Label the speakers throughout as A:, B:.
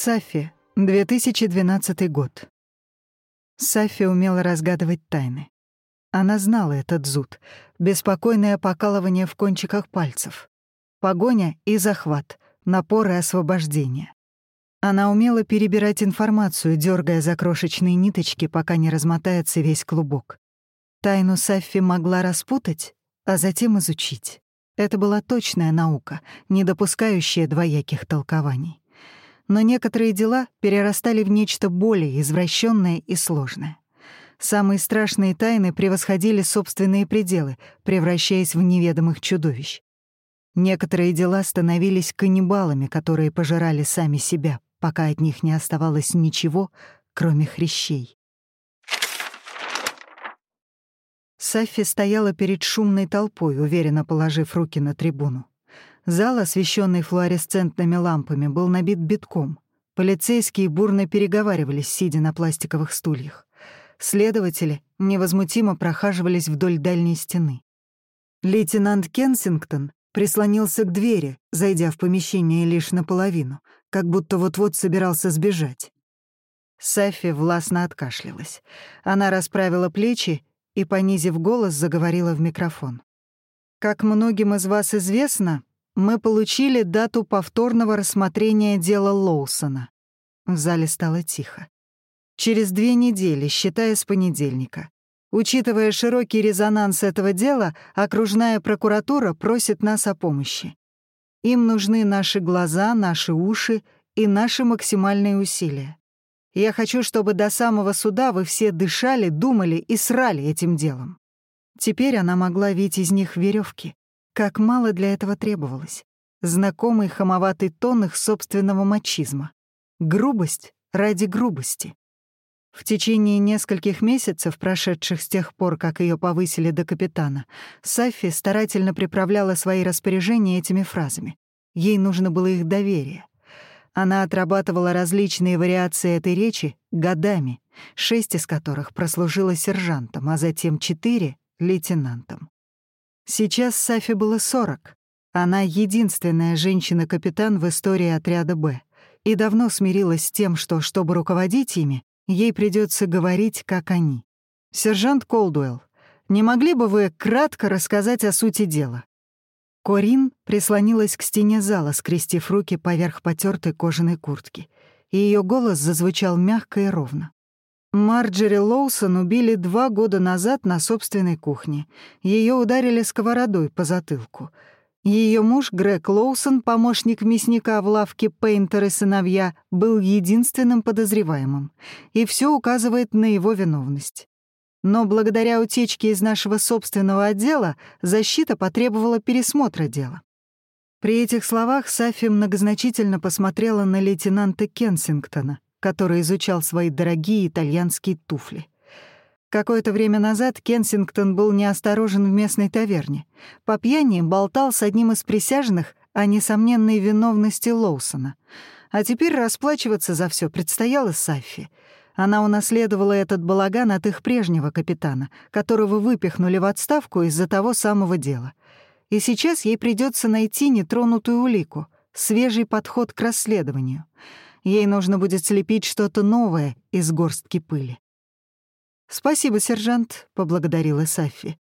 A: Сафи, 2012 год. Сафи умела разгадывать тайны. Она знала этот зуд, беспокойное покалывание в кончиках пальцев, погоня и захват, напор и освобождение. Она умела перебирать информацию, дергая за крошечные ниточки, пока не размотается весь клубок. Тайну Саффи могла распутать, а затем изучить. Это была точная наука, не допускающая двояких толкований. Но некоторые дела перерастали в нечто более извращенное и сложное. Самые страшные тайны превосходили собственные пределы, превращаясь в неведомых чудовищ. Некоторые дела становились каннибалами, которые пожирали сами себя, пока от них не оставалось ничего, кроме хрящей. Саффи стояла перед шумной толпой, уверенно положив руки на трибуну. Зал, освещенный флуоресцентными лампами, был набит битком. Полицейские бурно переговаривались, сидя на пластиковых стульях. Следователи невозмутимо прохаживались вдоль дальней стены. Лейтенант Кенсингтон прислонился к двери, зайдя в помещение лишь наполовину, как будто вот-вот собирался сбежать. Сафи властно откашлялась. Она расправила плечи и, понизив голос, заговорила в микрофон. «Как многим из вас известно, мы получили дату повторного рассмотрения дела Лоусона». В зале стало тихо. «Через две недели, считая с понедельника. Учитывая широкий резонанс этого дела, окружная прокуратура просит нас о помощи. Им нужны наши глаза, наши уши и наши максимальные усилия. Я хочу, чтобы до самого суда вы все дышали, думали и срали этим делом. Теперь она могла видеть из них веревки. Как мало для этого требовалось. Знакомый хамоватый тон их собственного мачизма. Грубость ради грубости. В течение нескольких месяцев, прошедших с тех пор, как ее повысили до капитана, Саффи старательно приправляла свои распоряжения этими фразами. Ей нужно было их доверие. Она отрабатывала различные вариации этой речи годами, шесть из которых прослужила сержантом, а затем четыре — лейтенантом. Сейчас Сафи было сорок. Она единственная женщина-капитан в истории отряда «Б» и давно смирилась с тем, что, чтобы руководить ими, ей придется говорить, как они. «Сержант Колдуэлл, не могли бы вы кратко рассказать о сути дела?» Корин прислонилась к стене зала, скрестив руки поверх потертой кожаной куртки, и ее голос зазвучал мягко и ровно. Марджери Лоусон убили два года назад на собственной кухне. Ее ударили сковородой по затылку. Ее муж Грег Лоусон, помощник мясника в лавке Пейнтер и сыновья, был единственным подозреваемым, и все указывает на его виновность. Но благодаря утечке из нашего собственного отдела защита потребовала пересмотра дела. При этих словах Сафи многозначительно посмотрела на лейтенанта Кенсингтона, который изучал свои дорогие итальянские туфли. Какое-то время назад Кенсингтон был неосторожен в местной таверне. По пьяни болтал с одним из присяжных о несомненной виновности Лоусона. А теперь расплачиваться за все предстояло Саффи — она унаследовала этот балаган от их прежнего капитана, которого выпихнули в отставку из-за того самого дела. И сейчас ей придется найти нетронутую улику, свежий подход к расследованию. Ей нужно будет слепить что-то новое из горстки пыли. «Спасибо, сержант», — поблагодарила Саффи.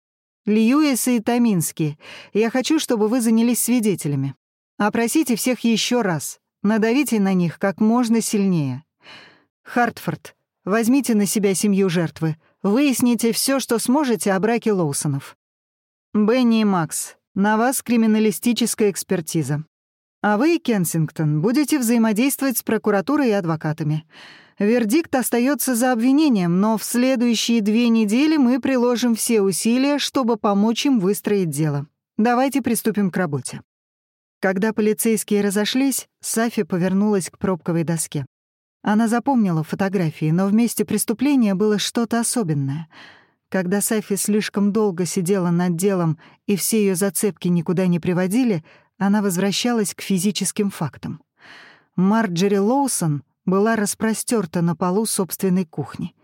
A: «Льюис и Таминский, я хочу, чтобы вы занялись свидетелями. Опросите всех еще раз, надавите на них как можно сильнее. Хартфорд, Возьмите на себя семью жертвы. Выясните все, что сможете о браке Лоусонов. Бенни и Макс, на вас криминалистическая экспертиза. А вы, Кенсингтон, будете взаимодействовать с прокуратурой и адвокатами. Вердикт остается за обвинением, но в следующие две недели мы приложим все усилия, чтобы помочь им выстроить дело. Давайте приступим к работе. Когда полицейские разошлись, Сафи повернулась к пробковой доске. Она запомнила фотографии, но в месте преступления было что-то особенное. Когда Сафи слишком долго сидела над делом и все ее зацепки никуда не приводили, она возвращалась к физическим фактам. Марджери Лоусон была распростерта на полу собственной кухни,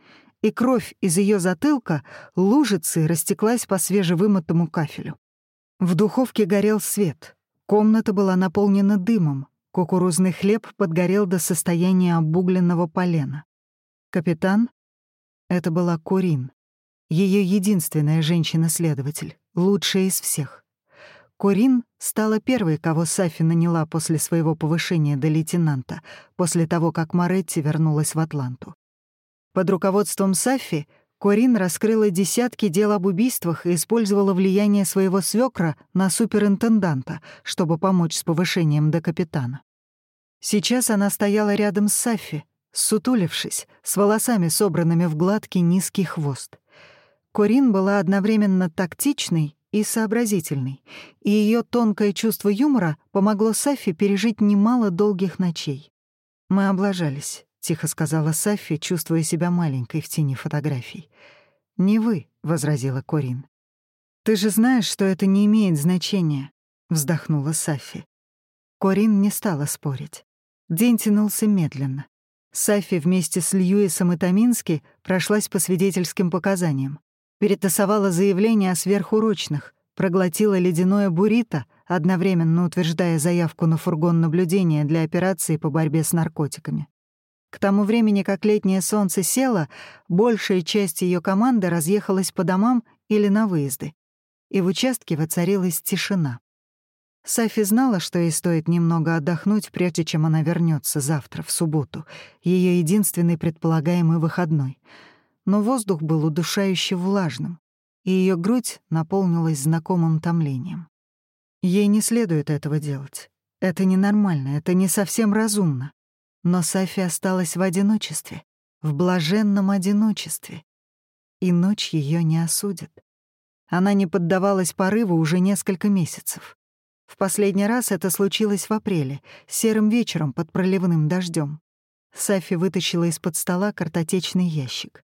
A: и кровь из ее затылка лужицей растеклась по свежевымытому кафелю. В духовке горел свет. Комната была наполнена дымом, Кукурузный хлеб подгорел до состояния обугленного полена. Капитан — это была Курин, ее единственная женщина-следователь, лучшая из всех. Курин стала первой, кого Сафи наняла после своего повышения до лейтенанта, после того, как Моретти вернулась в Атланту. Под руководством Сафи Корин раскрыла десятки дел об убийствах и использовала влияние своего свекра на суперинтенданта, чтобы помочь с повышением до капитана. Сейчас она стояла рядом с Сафи, сутулившись, с волосами, собранными в гладкий низкий хвост. Корин была одновременно тактичной и сообразительной, и ее тонкое чувство юмора помогло Сафи пережить немало долгих ночей. Мы облажались тихо сказала Сафи, чувствуя себя маленькой в тени фотографий. «Не вы», — возразила Корин. «Ты же знаешь, что это не имеет значения», — вздохнула Сафи. Корин не стала спорить. День тянулся медленно. Сафи вместе с Льюисом и Тамински прошлась по свидетельским показаниям. Перетасовала заявление о сверхурочных, проглотила ледяное буррито, одновременно утверждая заявку на фургон наблюдения для операции по борьбе с наркотиками. К тому времени, как летнее солнце село, большая часть ее команды разъехалась по домам или на выезды, и в участке воцарилась тишина. Сафи знала, что ей стоит немного отдохнуть, прежде чем она вернется завтра, в субботу, ее единственный предполагаемый выходной. Но воздух был удушающе влажным, и ее грудь наполнилась знакомым томлением. Ей не следует этого делать. Это ненормально, это не совсем разумно. Но Сафи осталась в одиночестве, в блаженном одиночестве. И ночь ее не осудит. Она не поддавалась порыву уже несколько месяцев. В последний раз это случилось в апреле, серым вечером под проливным дождем. Сафи вытащила из-под стола картотечный ящик.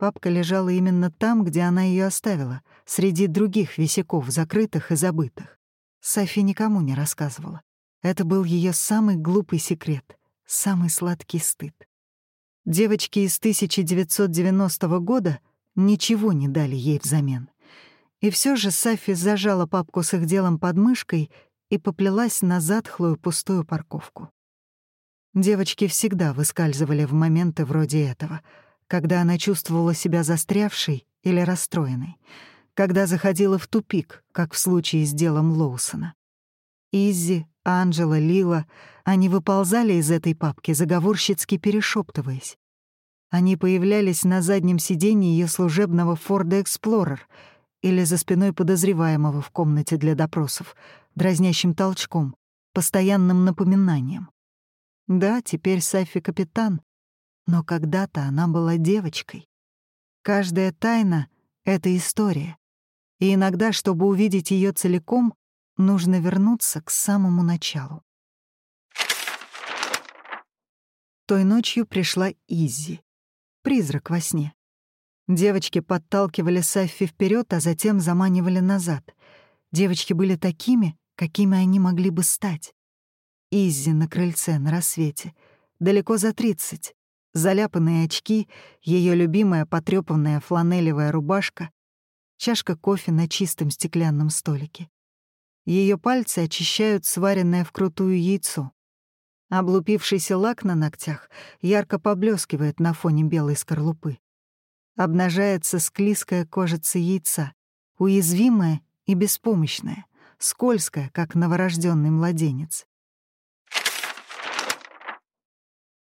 A: Папка лежала именно там, где она ее оставила, среди других висяков, закрытых и забытых. Сафи никому не рассказывала. Это был ее самый глупый секрет самый сладкий стыд. Девочки из 1990 года ничего не дали ей взамен. И все же Сафи зажала папку с их делом под мышкой и поплелась на затхлую пустую парковку. Девочки всегда выскальзывали в моменты вроде этого, когда она чувствовала себя застрявшей или расстроенной, когда заходила в тупик, как в случае с делом Лоусона. Изи, Анжела, Лила — они выползали из этой папки, заговорщицки перешептываясь. Они появлялись на заднем сиденье ее служебного Форда Эксплорер или за спиной подозреваемого в комнате для допросов, дразнящим толчком, постоянным напоминанием. Да, теперь Сафи капитан, но когда-то она была девочкой. Каждая тайна — это история. И иногда, чтобы увидеть ее целиком, нужно вернуться к самому началу. Той ночью пришла Изи. Призрак во сне. Девочки подталкивали Саффи вперед, а затем заманивали назад. Девочки были такими, какими они могли бы стать. Изи на крыльце на рассвете, далеко за тридцать. Заляпанные очки, ее любимая потрёпанная фланелевая рубашка, чашка кофе на чистом стеклянном столике. Ее пальцы очищают сваренное вкрутую яйцо. Облупившийся лак на ногтях ярко поблескивает на фоне белой скорлупы. Обнажается склизкая кожица яйца, уязвимая и беспомощная, скользкая, как новорожденный младенец.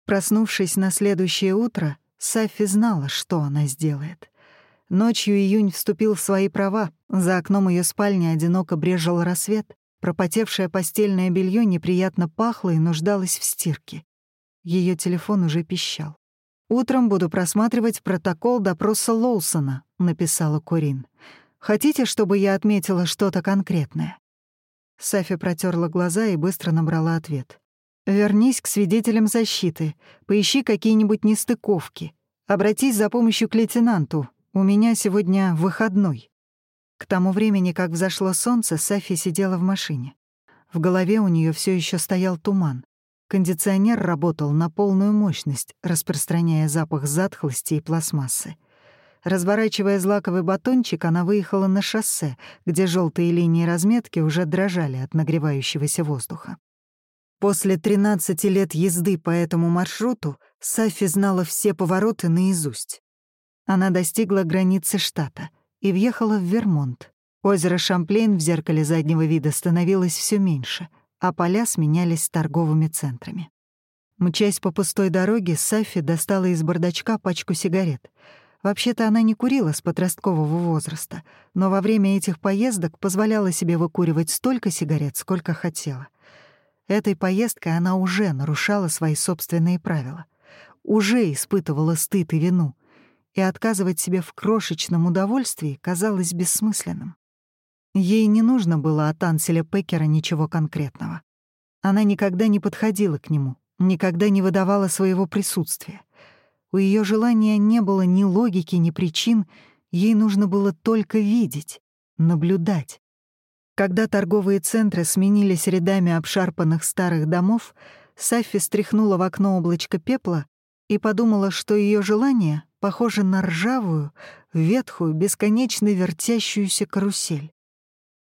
A: Проснувшись на следующее утро, Сафи знала, что она сделает. Ночью июнь вступил в свои права, за окном ее спальни одиноко брежил рассвет, Пропотевшее постельное белье неприятно пахло и нуждалось в стирке. Ее телефон уже пищал. «Утром буду просматривать протокол допроса Лоусона», — написала Корин. «Хотите, чтобы я отметила что-то конкретное?» Сафи протерла глаза и быстро набрала ответ. «Вернись к свидетелям защиты, поищи какие-нибудь нестыковки. Обратись за помощью к лейтенанту. У меня сегодня выходной». К тому времени, как взошло солнце, Сафи сидела в машине. В голове у нее все еще стоял туман. Кондиционер работал на полную мощность, распространяя запах затхлости и пластмассы. Разворачивая злаковый батончик, она выехала на шоссе, где желтые линии разметки уже дрожали от нагревающегося воздуха. После 13 лет езды по этому маршруту Сафи знала все повороты наизусть. Она достигла границы штата и въехала в Вермонт. Озеро Шамплейн в зеркале заднего вида становилось все меньше, а поля сменялись торговыми центрами. Мчась по пустой дороге, Сафи достала из бардачка пачку сигарет. Вообще-то она не курила с подросткового возраста, но во время этих поездок позволяла себе выкуривать столько сигарет, сколько хотела. Этой поездкой она уже нарушала свои собственные правила, уже испытывала стыд и вину, и отказывать себе в крошечном удовольствии казалось бессмысленным. Ей не нужно было от Анселя Пекера ничего конкретного. Она никогда не подходила к нему, никогда не выдавала своего присутствия. У ее желания не было ни логики, ни причин, ей нужно было только видеть, наблюдать. Когда торговые центры сменились рядами обшарпанных старых домов, Саффи стряхнула в окно облачко пепла и подумала, что ее желание похоже на ржавую, ветхую, бесконечно вертящуюся карусель.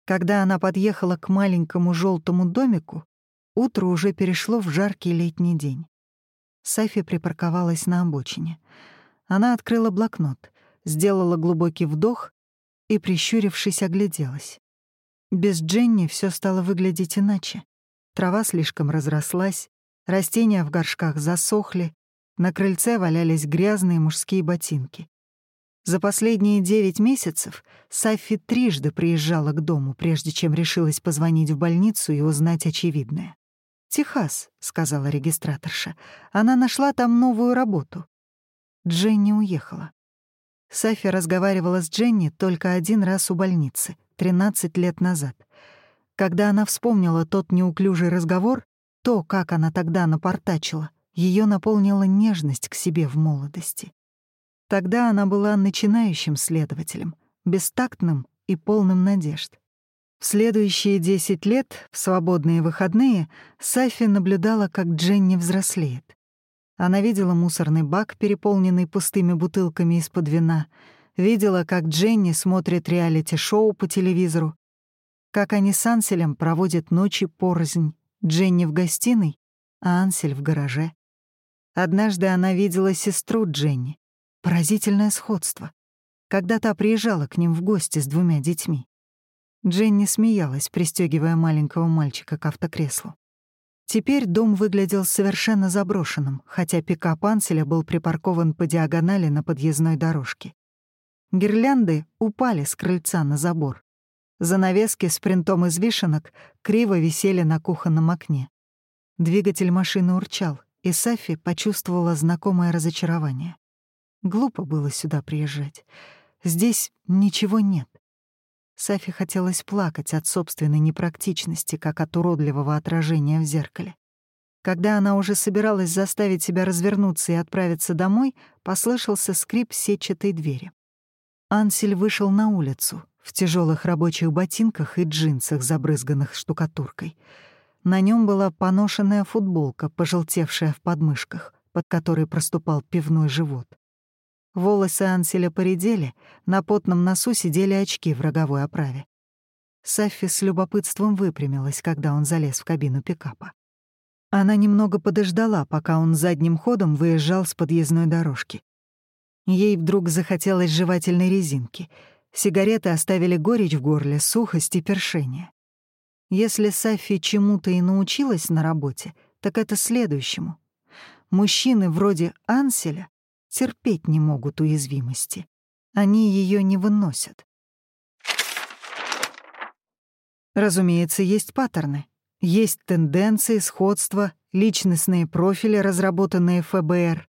A: Когда она подъехала к маленькому желтому домику, утро уже перешло в жаркий летний день. Сафи припарковалась на обочине. Она открыла блокнот, сделала глубокий вдох и, прищурившись, огляделась. Без Дженни все стало выглядеть иначе. Трава слишком разрослась, растения в горшках засохли, на крыльце валялись грязные мужские ботинки. За последние девять месяцев Сафи трижды приезжала к дому, прежде чем решилась позвонить в больницу и узнать очевидное. «Техас», — сказала регистраторша. «Она нашла там новую работу». Дженни уехала. Сафи разговаривала с Дженни только один раз у больницы, 13 лет назад. Когда она вспомнила тот неуклюжий разговор, то, как она тогда напортачила, ее наполнила нежность к себе в молодости. Тогда она была начинающим следователем, бестактным и полным надежд. В следующие десять лет, в свободные выходные, Сафи наблюдала, как Дженни взрослеет. Она видела мусорный бак, переполненный пустыми бутылками из-под вина, видела, как Дженни смотрит реалити-шоу по телевизору, как они с Анселем проводят ночи порознь, Дженни в гостиной, а Ансель в гараже. Однажды она видела сестру Дженни, Поразительное сходство. Когда та приезжала к ним в гости с двумя детьми. Дженни смеялась, пристегивая маленького мальчика к автокреслу. Теперь дом выглядел совершенно заброшенным, хотя пикап Анселя был припаркован по диагонали на подъездной дорожке. Гирлянды упали с крыльца на забор. Занавески с принтом из вишенок криво висели на кухонном окне. Двигатель машины урчал, и Сафи почувствовала знакомое разочарование. Глупо было сюда приезжать. Здесь ничего нет. Сафи хотелось плакать от собственной непрактичности, как от уродливого отражения в зеркале. Когда она уже собиралась заставить себя развернуться и отправиться домой, послышался скрип сетчатой двери. Ансель вышел на улицу в тяжелых рабочих ботинках и джинсах, забрызганных штукатуркой. На нем была поношенная футболка, пожелтевшая в подмышках, под которой проступал пивной живот. Волосы Анселя поредели, на потном носу сидели очки в роговой оправе. Саффи с любопытством выпрямилась, когда он залез в кабину пикапа. Она немного подождала, пока он задним ходом выезжал с подъездной дорожки. Ей вдруг захотелось жевательной резинки. Сигареты оставили горечь в горле, сухость и першение. Если Сафи чему-то и научилась на работе, так это следующему. Мужчины вроде Анселя терпеть не могут уязвимости. Они ее не выносят. Разумеется, есть паттерны. Есть тенденции, сходства, личностные профили, разработанные ФБР.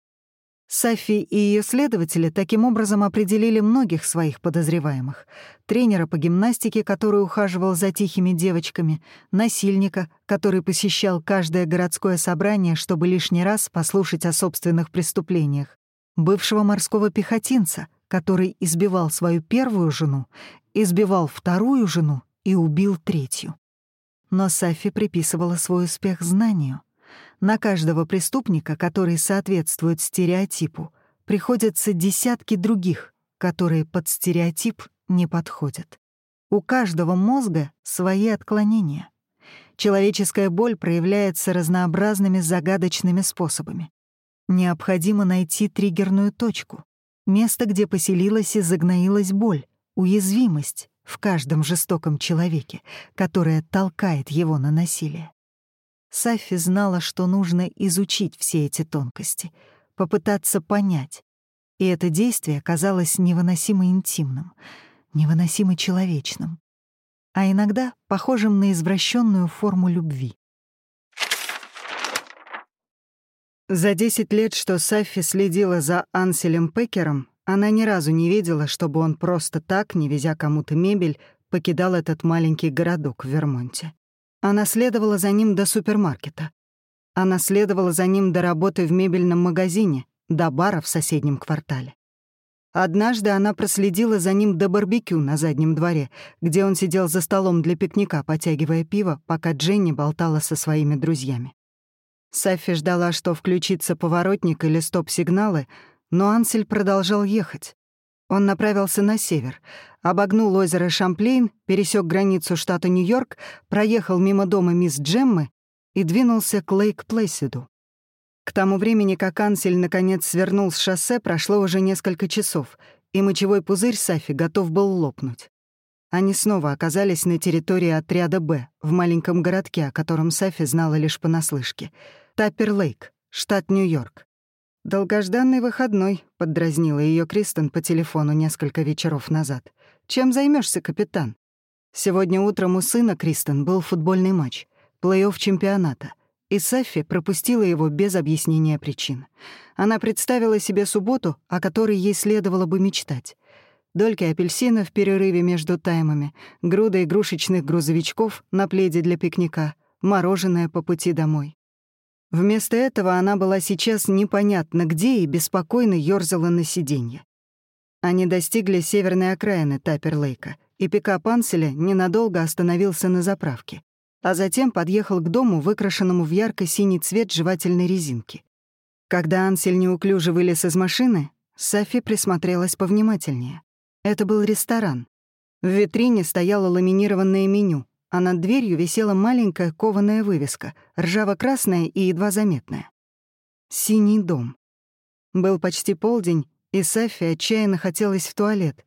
A: Сафи и ее следователи таким образом определили многих своих подозреваемых. Тренера по гимнастике, который ухаживал за тихими девочками, насильника, который посещал каждое городское собрание, чтобы лишний раз послушать о собственных преступлениях, бывшего морского пехотинца, который избивал свою первую жену, избивал вторую жену и убил третью. Но Сафи приписывала свой успех знанию. На каждого преступника, который соответствует стереотипу, приходятся десятки других, которые под стереотип не подходят. У каждого мозга свои отклонения. Человеческая боль проявляется разнообразными загадочными способами. Необходимо найти триггерную точку, место, где поселилась и загноилась боль, уязвимость в каждом жестоком человеке, которая толкает его на насилие. Сафи знала, что нужно изучить все эти тонкости, попытаться понять. И это действие казалось невыносимо интимным, невыносимо человечным, а иногда похожим на извращенную форму любви. За 10 лет, что Саффи следила за Анселем Пекером, она ни разу не видела, чтобы он просто так, не везя кому-то мебель, покидал этот маленький городок в Вермонте. Она следовала за ним до супермаркета. Она следовала за ним до работы в мебельном магазине, до бара в соседнем квартале. Однажды она проследила за ним до барбекю на заднем дворе, где он сидел за столом для пикника, потягивая пиво, пока Дженни болтала со своими друзьями. Саффи ждала, что включится поворотник или стоп-сигналы, но Ансель продолжал ехать. Он направился на север, обогнул озеро Шамплейн, пересек границу штата Нью-Йорк, проехал мимо дома мисс Джеммы и двинулся к Лейк-Плэссиду. К тому времени, как Ансель наконец свернул с шоссе, прошло уже несколько часов, и мочевой пузырь Сафи готов был лопнуть. Они снова оказались на территории отряда «Б», в маленьком городке, о котором Сафи знала лишь понаслышке. Таппер-Лейк, штат Нью-Йорк. «Долгожданный выходной», — поддразнила ее Кристен по телефону несколько вечеров назад. «Чем займешься, капитан?» Сегодня утром у сына Кристен был футбольный матч, плей-офф чемпионата, и Саффи пропустила его без объяснения причин. Она представила себе субботу, о которой ей следовало бы мечтать. Дольки апельсина в перерыве между таймами, груда игрушечных грузовичков на пледе для пикника, мороженое по пути домой. Вместо этого она была сейчас непонятно где и беспокойно ёрзала на сиденье. Они достигли северной окраины Таппер-Лейка, и пикап Анселя ненадолго остановился на заправке, а затем подъехал к дому, выкрашенному в ярко-синий цвет жевательной резинки. Когда Ансель неуклюже вылез из машины, Софи присмотрелась повнимательнее. Это был ресторан. В витрине стояло ламинированное меню, а над дверью висела маленькая кованая вывеска, ржаво-красная и едва заметная. «Синий дом». Был почти полдень, и Сафи отчаянно хотелось в туалет.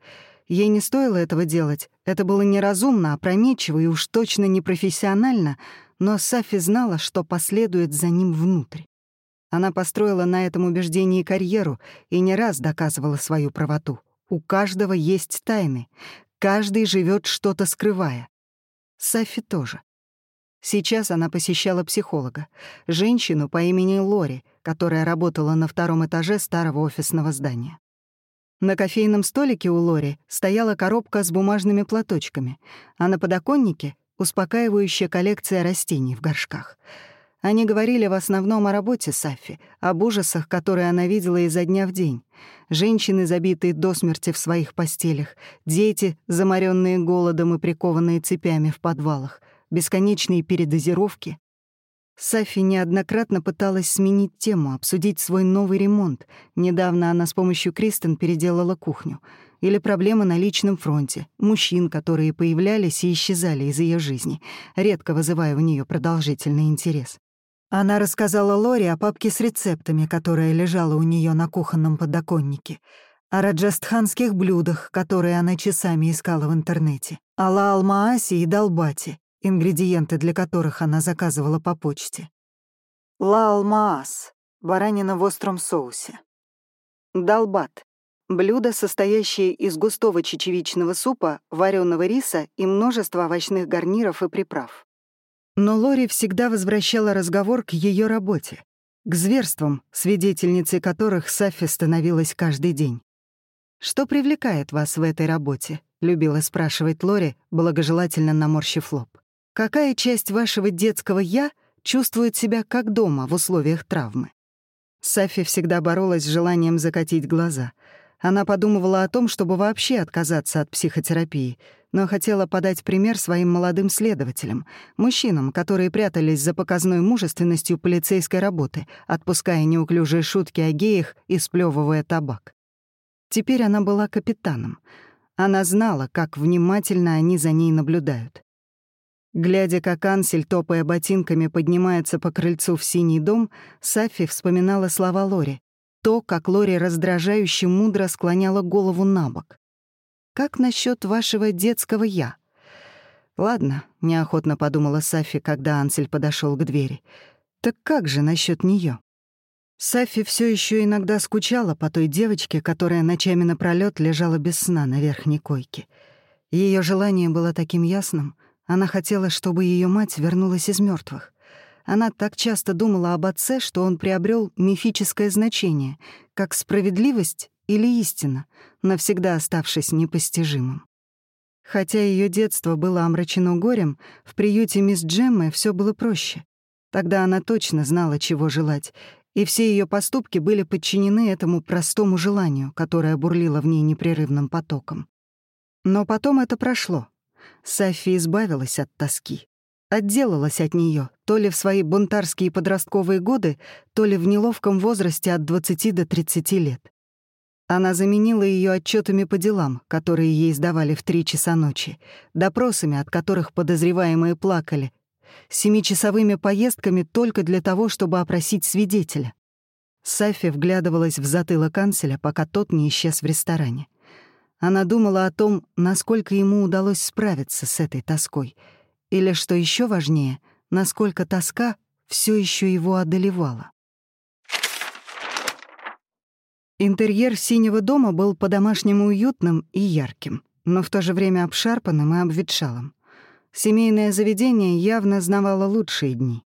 A: Ей не стоило этого делать, это было неразумно, опрометчиво и уж точно непрофессионально, но Сафи знала, что последует за ним внутрь. Она построила на этом убеждении карьеру и не раз доказывала свою правоту. У каждого есть тайны, каждый живет что-то скрывая. Сафи тоже. Сейчас она посещала психолога, женщину по имени Лори, которая работала на втором этаже старого офисного здания. На кофейном столике у Лори стояла коробка с бумажными платочками, а на подоконнике — успокаивающая коллекция растений в горшках. Они говорили в основном о работе Сафи, об ужасах, которые она видела изо дня в день. Женщины, забитые до смерти в своих постелях, дети, заморенные голодом и прикованные цепями в подвалах, бесконечные передозировки. Сафи неоднократно пыталась сменить тему, обсудить свой новый ремонт. Недавно она с помощью Кристен переделала кухню. Или проблемы на личном фронте, мужчин, которые появлялись и исчезали из ее жизни, редко вызывая у нее продолжительный интерес. Она рассказала Лори о папке с рецептами, которая лежала у нее на кухонном подоконнике, о раджастханских блюдах, которые она часами искала в интернете, о лаалмаасе и долбате, ингредиенты для которых она заказывала по почте. Лаалмаас — баранина в остром соусе. Долбат — блюдо, состоящее из густого чечевичного супа, вареного риса и множества овощных гарниров и приправ. Но Лори всегда возвращала разговор к ее работе, к зверствам, свидетельницей которых Сафи становилась каждый день. «Что привлекает вас в этой работе?» — любила спрашивать Лори, благожелательно наморщив лоб. «Какая часть вашего детского «я» чувствует себя как дома в условиях травмы?» Сафи всегда боролась с желанием закатить глаза. Она подумывала о том, чтобы вообще отказаться от психотерапии — но хотела подать пример своим молодым следователям, мужчинам, которые прятались за показной мужественностью полицейской работы, отпуская неуклюжие шутки о геях и сплёвывая табак. Теперь она была капитаном. Она знала, как внимательно они за ней наблюдают. Глядя, как Ансель, топая ботинками, поднимается по крыльцу в синий дом, Сафи вспоминала слова Лори. То, как Лори раздражающе мудро склоняла голову на бок. «Как насчет вашего детского «я»?» «Ладно», — неохотно подумала Сафи, когда Ансель подошел к двери. «Так как же насчет нее? Сафи все еще иногда скучала по той девочке, которая ночами напролёт лежала без сна на верхней койке. Ее желание было таким ясным. Она хотела, чтобы ее мать вернулась из мертвых. Она так часто думала об отце, что он приобрел мифическое значение, как справедливость или истина, навсегда оставшись непостижимым. Хотя ее детство было омрачено горем, в приюте мисс Джеммы все было проще. Тогда она точно знала, чего желать, и все ее поступки были подчинены этому простому желанию, которое бурлило в ней непрерывным потоком. Но потом это прошло. Софи избавилась от тоски. Отделалась от нее, то ли в свои бунтарские подростковые годы, то ли в неловком возрасте от 20 до 30 лет. Она заменила ее отчетами по делам, которые ей сдавали в три часа ночи, допросами, от которых подозреваемые плакали, семичасовыми поездками только для того, чтобы опросить свидетеля. Сафи вглядывалась в затылок канцеля, пока тот не исчез в ресторане. Она думала о том, насколько ему удалось справиться с этой тоской, или, что еще важнее, насколько тоска все еще его одолевала. Интерьер синего дома был по-домашнему уютным и ярким, но в то же время обшарпанным и обветшалым. Семейное заведение явно знавало лучшие дни.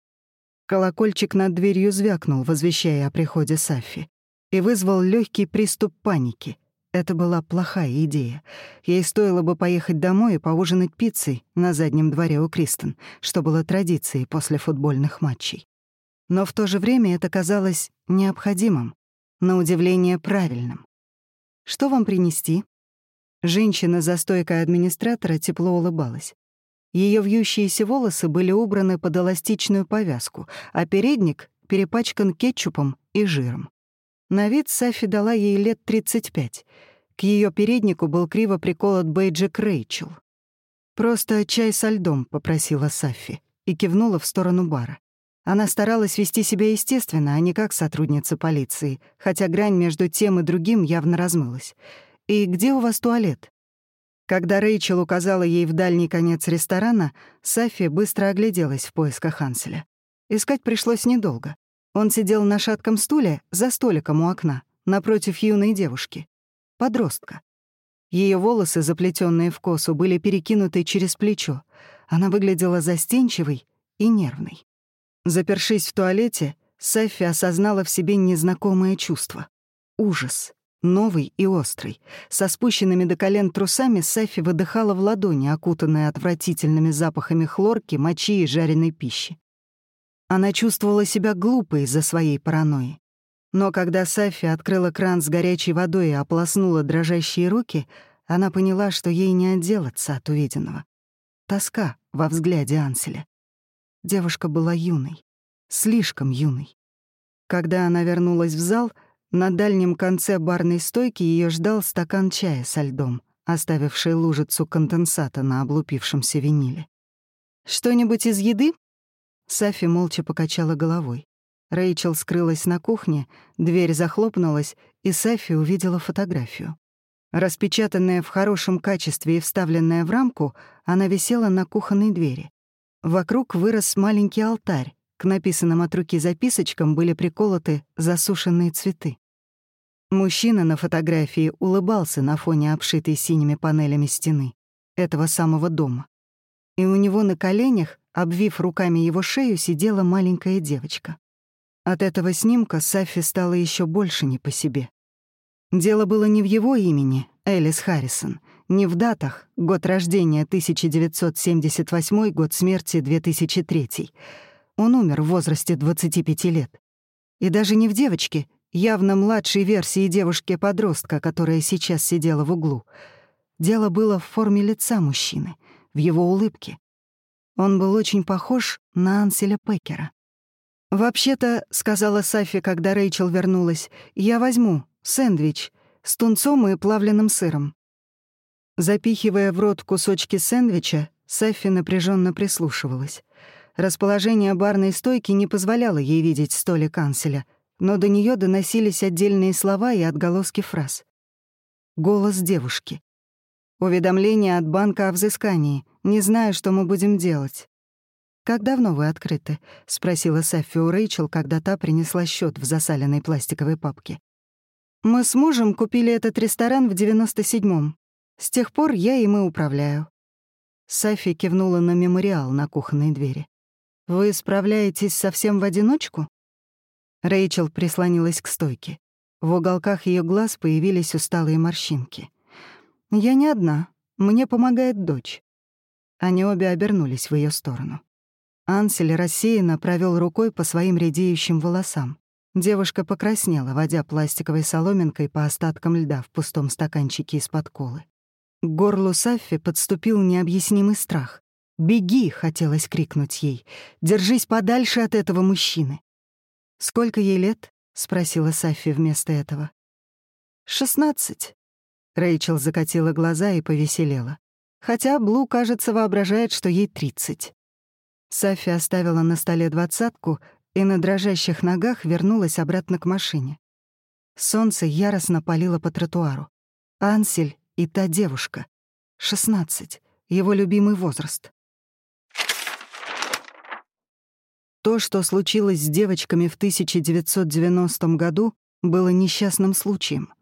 A: Колокольчик над дверью звякнул, возвещая о приходе Сафи, и вызвал легкий приступ паники. Это была плохая идея. Ей стоило бы поехать домой и поужинать пиццей на заднем дворе у Кристен, что было традицией после футбольных матчей. Но в то же время это казалось необходимым, на удивление правильным. «Что вам принести?» Женщина за стойкой администратора тепло улыбалась. Ее вьющиеся волосы были убраны под эластичную повязку, а передник перепачкан кетчупом и жиром. На вид Сафи дала ей лет 35. К ее переднику был криво приколот бейджик Рэйчел. «Просто чай со льдом», — попросила Сафи и кивнула в сторону бара. Она старалась вести себя естественно, а не как сотрудница полиции, хотя грань между тем и другим явно размылась. «И где у вас туалет?» Когда Рэйчел указала ей в дальний конец ресторана, Сафи быстро огляделась в поисках Ханселя. Искать пришлось недолго. Он сидел на шатком стуле за столиком у окна, напротив юной девушки. Подростка. Ее волосы, заплетенные в косу, были перекинуты через плечо. Она выглядела застенчивой и нервной. Запершись в туалете, Сафи осознала в себе незнакомое чувство — ужас. Новый и острый. Со спущенными до колен трусами Сафи выдыхала в ладони, окутанная отвратительными запахами хлорки, мочи и жареной пищи. Она чувствовала себя глупой из-за своей паранойи. Но когда Сафи открыла кран с горячей водой и ополоснула дрожащие руки, она поняла, что ей не отделаться от увиденного. Тоска во взгляде Анселя. Девушка была юной, слишком юной. Когда она вернулась в зал — на дальнем конце барной стойки ее ждал стакан чая со льдом, оставивший лужицу конденсата на облупившемся виниле. «Что-нибудь из еды?» Сафи молча покачала головой. Рэйчел скрылась на кухне, дверь захлопнулась, и Сафи увидела фотографию. Распечатанная в хорошем качестве и вставленная в рамку, она висела на кухонной двери. Вокруг вырос маленький алтарь, к написанным от руки записочкам были приколоты засушенные цветы. Мужчина на фотографии улыбался на фоне обшитой синими панелями стены этого самого дома. И у него на коленях, обвив руками его шею, сидела маленькая девочка. От этого снимка Сафи стало еще больше не по себе. Дело было не в его имени, Элис Харрисон, не в датах, год рождения 1978, год смерти 2003, он умер в возрасте 25 лет. И даже не в девочке, явно младшей версии девушки-подростка, которая сейчас сидела в углу. Дело было в форме лица мужчины, в его улыбке. Он был очень похож на Анселя Пекера. «Вообще-то», — сказала Сафи, когда Рэйчел вернулась, — «я возьму сэндвич с тунцом и плавленным сыром». Запихивая в рот кусочки сэндвича, Саффи напряженно прислушивалась. Расположение барной стойки не позволяло ей видеть столик канцеля, но до нее доносились отдельные слова и отголоски фраз. Голос девушки. «Уведомление от банка о взыскании. Не знаю, что мы будем делать». «Как давно вы открыты?» — спросила Саффи у Рэйчел, когда та принесла счет в засаленной пластиковой папке. «Мы с мужем купили этот ресторан в 97-м. С тех пор я им и управляю». Сафи кивнула на мемориал на кухонной двери. «Вы справляетесь совсем в одиночку?» Рэйчел прислонилась к стойке. В уголках ее глаз появились усталые морщинки. «Я не одна. Мне помогает дочь». Они обе обернулись в ее сторону. Ансель рассеянно провел рукой по своим редеющим волосам. Девушка покраснела, водя пластиковой соломинкой по остаткам льда в пустом стаканчике из-под колы. К горлу Саффи подступил необъяснимый страх. «Беги!» — хотелось крикнуть ей. «Держись подальше от этого мужчины!» «Сколько ей лет?» — спросила Саффи вместо этого. «Шестнадцать». Рэйчел закатила глаза и повеселела. Хотя Блу, кажется, воображает, что ей тридцать. Сафи оставила на столе двадцатку и на дрожащих ногах вернулась обратно к машине. Солнце яростно палило по тротуару. Ансель и та девушка. шестнадцать, его любимый возраст. То, что случилось с девочками в 1990 году, было несчастным случаем.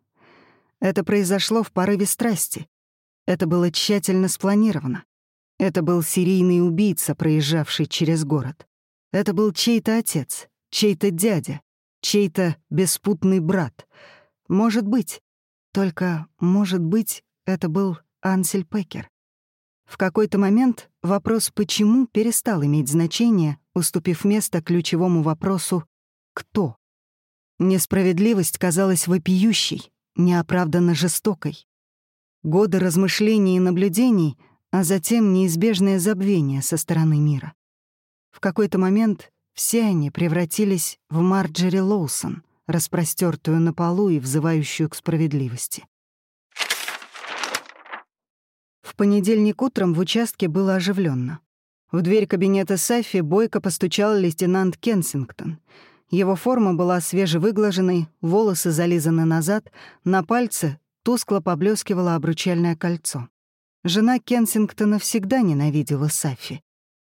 A: Это произошло в порыве страсти. Это было тщательно спланировано. Это был серийный убийца, проезжавший через город. Это был чей-то отец, чей-то дядя, чей-то беспутный брат. Может быть, только, может быть, это был Ансель Пекер. В какой-то момент вопрос «почему» перестал иметь значение, уступив место ключевому вопросу «кто?». Несправедливость казалась вопиющей, неоправданно жестокой. Годы размышлений и наблюдений — а затем неизбежное забвение со стороны мира. В какой-то момент все они превратились в Марджери Лоусон, распростертую на полу и взывающую к справедливости. В понедельник утром в участке было оживленно. В дверь кабинета Сафи бойко постучал лейтенант Кенсингтон. Его форма была свежевыглаженной, волосы зализаны назад, на пальце тускло поблескивало обручальное кольцо. Жена Кенсингтона всегда ненавидела Саффи.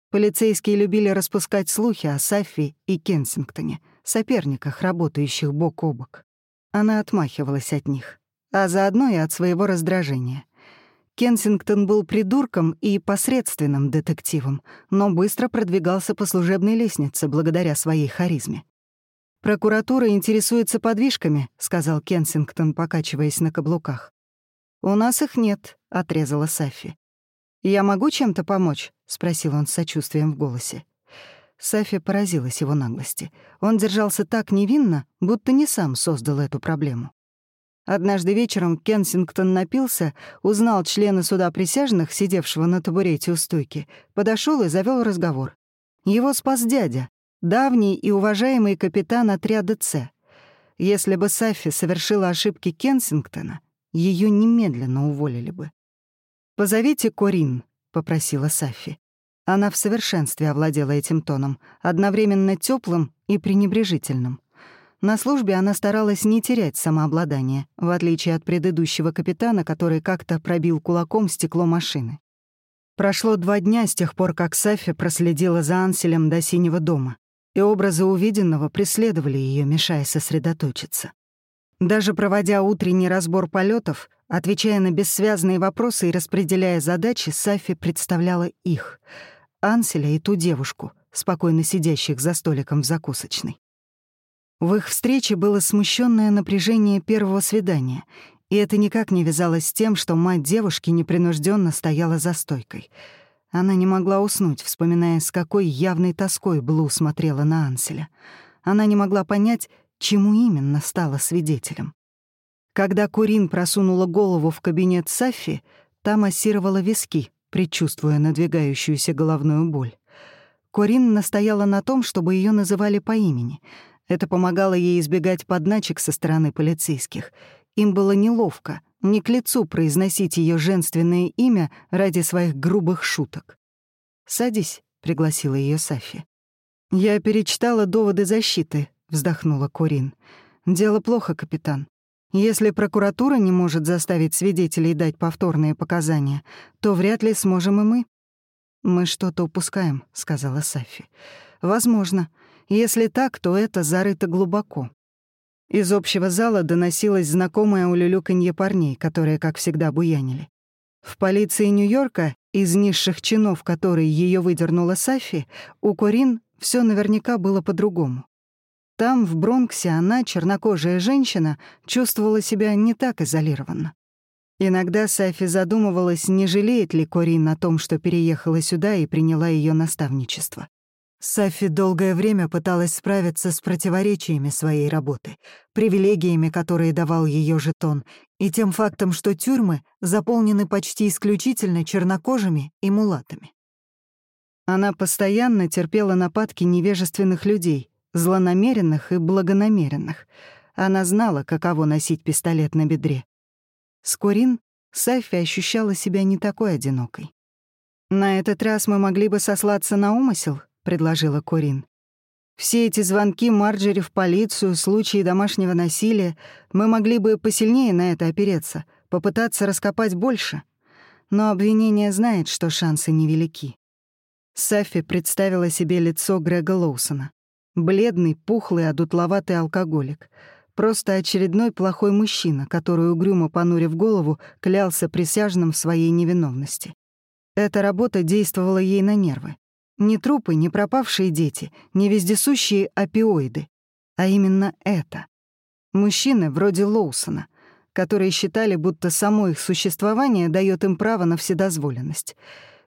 A: Полицейские любили распускать слухи о Саффи и Кенсингтоне, соперниках, работающих бок о бок. Она отмахивалась от них, а заодно и от своего раздражения. Кенсингтон был придурком и посредственным детективом, но быстро продвигался по служебной лестнице благодаря своей харизме. «Прокуратура интересуется подвижками», — сказал Кенсингтон, покачиваясь на каблуках. «У нас их нет», — отрезала Сафи. «Я могу чем-то помочь?» — спросил он с сочувствием в голосе. Сафи поразилась его наглости. Он держался так невинно, будто не сам создал эту проблему. Однажды вечером Кенсингтон напился, узнал члена суда присяжных, сидевшего на табурете у стойки, подошел и завел разговор. Его спас дядя, давний и уважаемый капитан отряда «Ц». Если бы Сафи совершила ошибки Кенсингтона, ее немедленно уволили бы. «Позовите Корин», — попросила Сафи. Она в совершенстве овладела этим тоном, одновременно теплым и пренебрежительным. На службе она старалась не терять самообладание, в отличие от предыдущего капитана, который как-то пробил кулаком стекло машины. Прошло два дня с тех пор, как Сафи проследила за Анселем до Синего дома, и образы увиденного преследовали ее, мешая сосредоточиться. Даже проводя утренний разбор полетов, отвечая на бессвязные вопросы и распределяя задачи, Сафи представляла их — Анселя и ту девушку, спокойно сидящих за столиком в закусочной. В их встрече было смущенное напряжение первого свидания, и это никак не вязалось с тем, что мать девушки непринужденно стояла за стойкой. Она не могла уснуть, вспоминая, с какой явной тоской Блу смотрела на Анселя. Она не могла понять, чему именно стала свидетелем. Когда Курин просунула голову в кабинет Сафи, та массировала виски, предчувствуя надвигающуюся головную боль. Курин настояла на том, чтобы ее называли по имени. Это помогало ей избегать подначек со стороны полицейских. Им было неловко, не к лицу произносить ее женственное имя ради своих грубых шуток. «Садись», — пригласила ее Сафи. «Я перечитала доводы защиты», — вздохнула Курин. «Дело плохо, капитан. Если прокуратура не может заставить свидетелей дать повторные показания, то вряд ли сможем и мы». «Мы что-то упускаем», — сказала Сафи. «Возможно. Если так, то это зарыто глубоко». Из общего зала доносилось знакомое улюлюканье парней, которые, как всегда, буянили. В полиции Нью-Йорка, из низших чинов, которые ее выдернула Сафи, у Корин все наверняка было по-другому. Там, в Бронксе, она, чернокожая женщина, чувствовала себя не так изолированно. Иногда Сафи задумывалась, не жалеет ли Корин о том, что переехала сюда и приняла ее наставничество. Сафи долгое время пыталась справиться с противоречиями своей работы, привилегиями, которые давал ее жетон, и тем фактом, что тюрьмы заполнены почти исключительно чернокожими и мулатами. Она постоянно терпела нападки невежественных людей, злонамеренных и благонамеренных. Она знала, каково носить пистолет на бедре. С Курин Сафи ощущала себя не такой одинокой. «На этот раз мы могли бы сослаться на умысел», — предложила Курин. «Все эти звонки Марджери в полицию, случаи домашнего насилия, мы могли бы посильнее на это опереться, попытаться раскопать больше. Но обвинение знает, что шансы невелики». Сафи представила себе лицо Грега Лоусона. Бледный, пухлый, одутловатый алкоголик. Просто очередной плохой мужчина, который, угрюмо понурив голову, клялся присяжным в своей невиновности. Эта работа действовала ей на нервы. Не трупы, не пропавшие дети, не вездесущие опиоиды, а именно это. Мужчины вроде Лоусона, которые считали, будто само их существование дает им право на вседозволенность.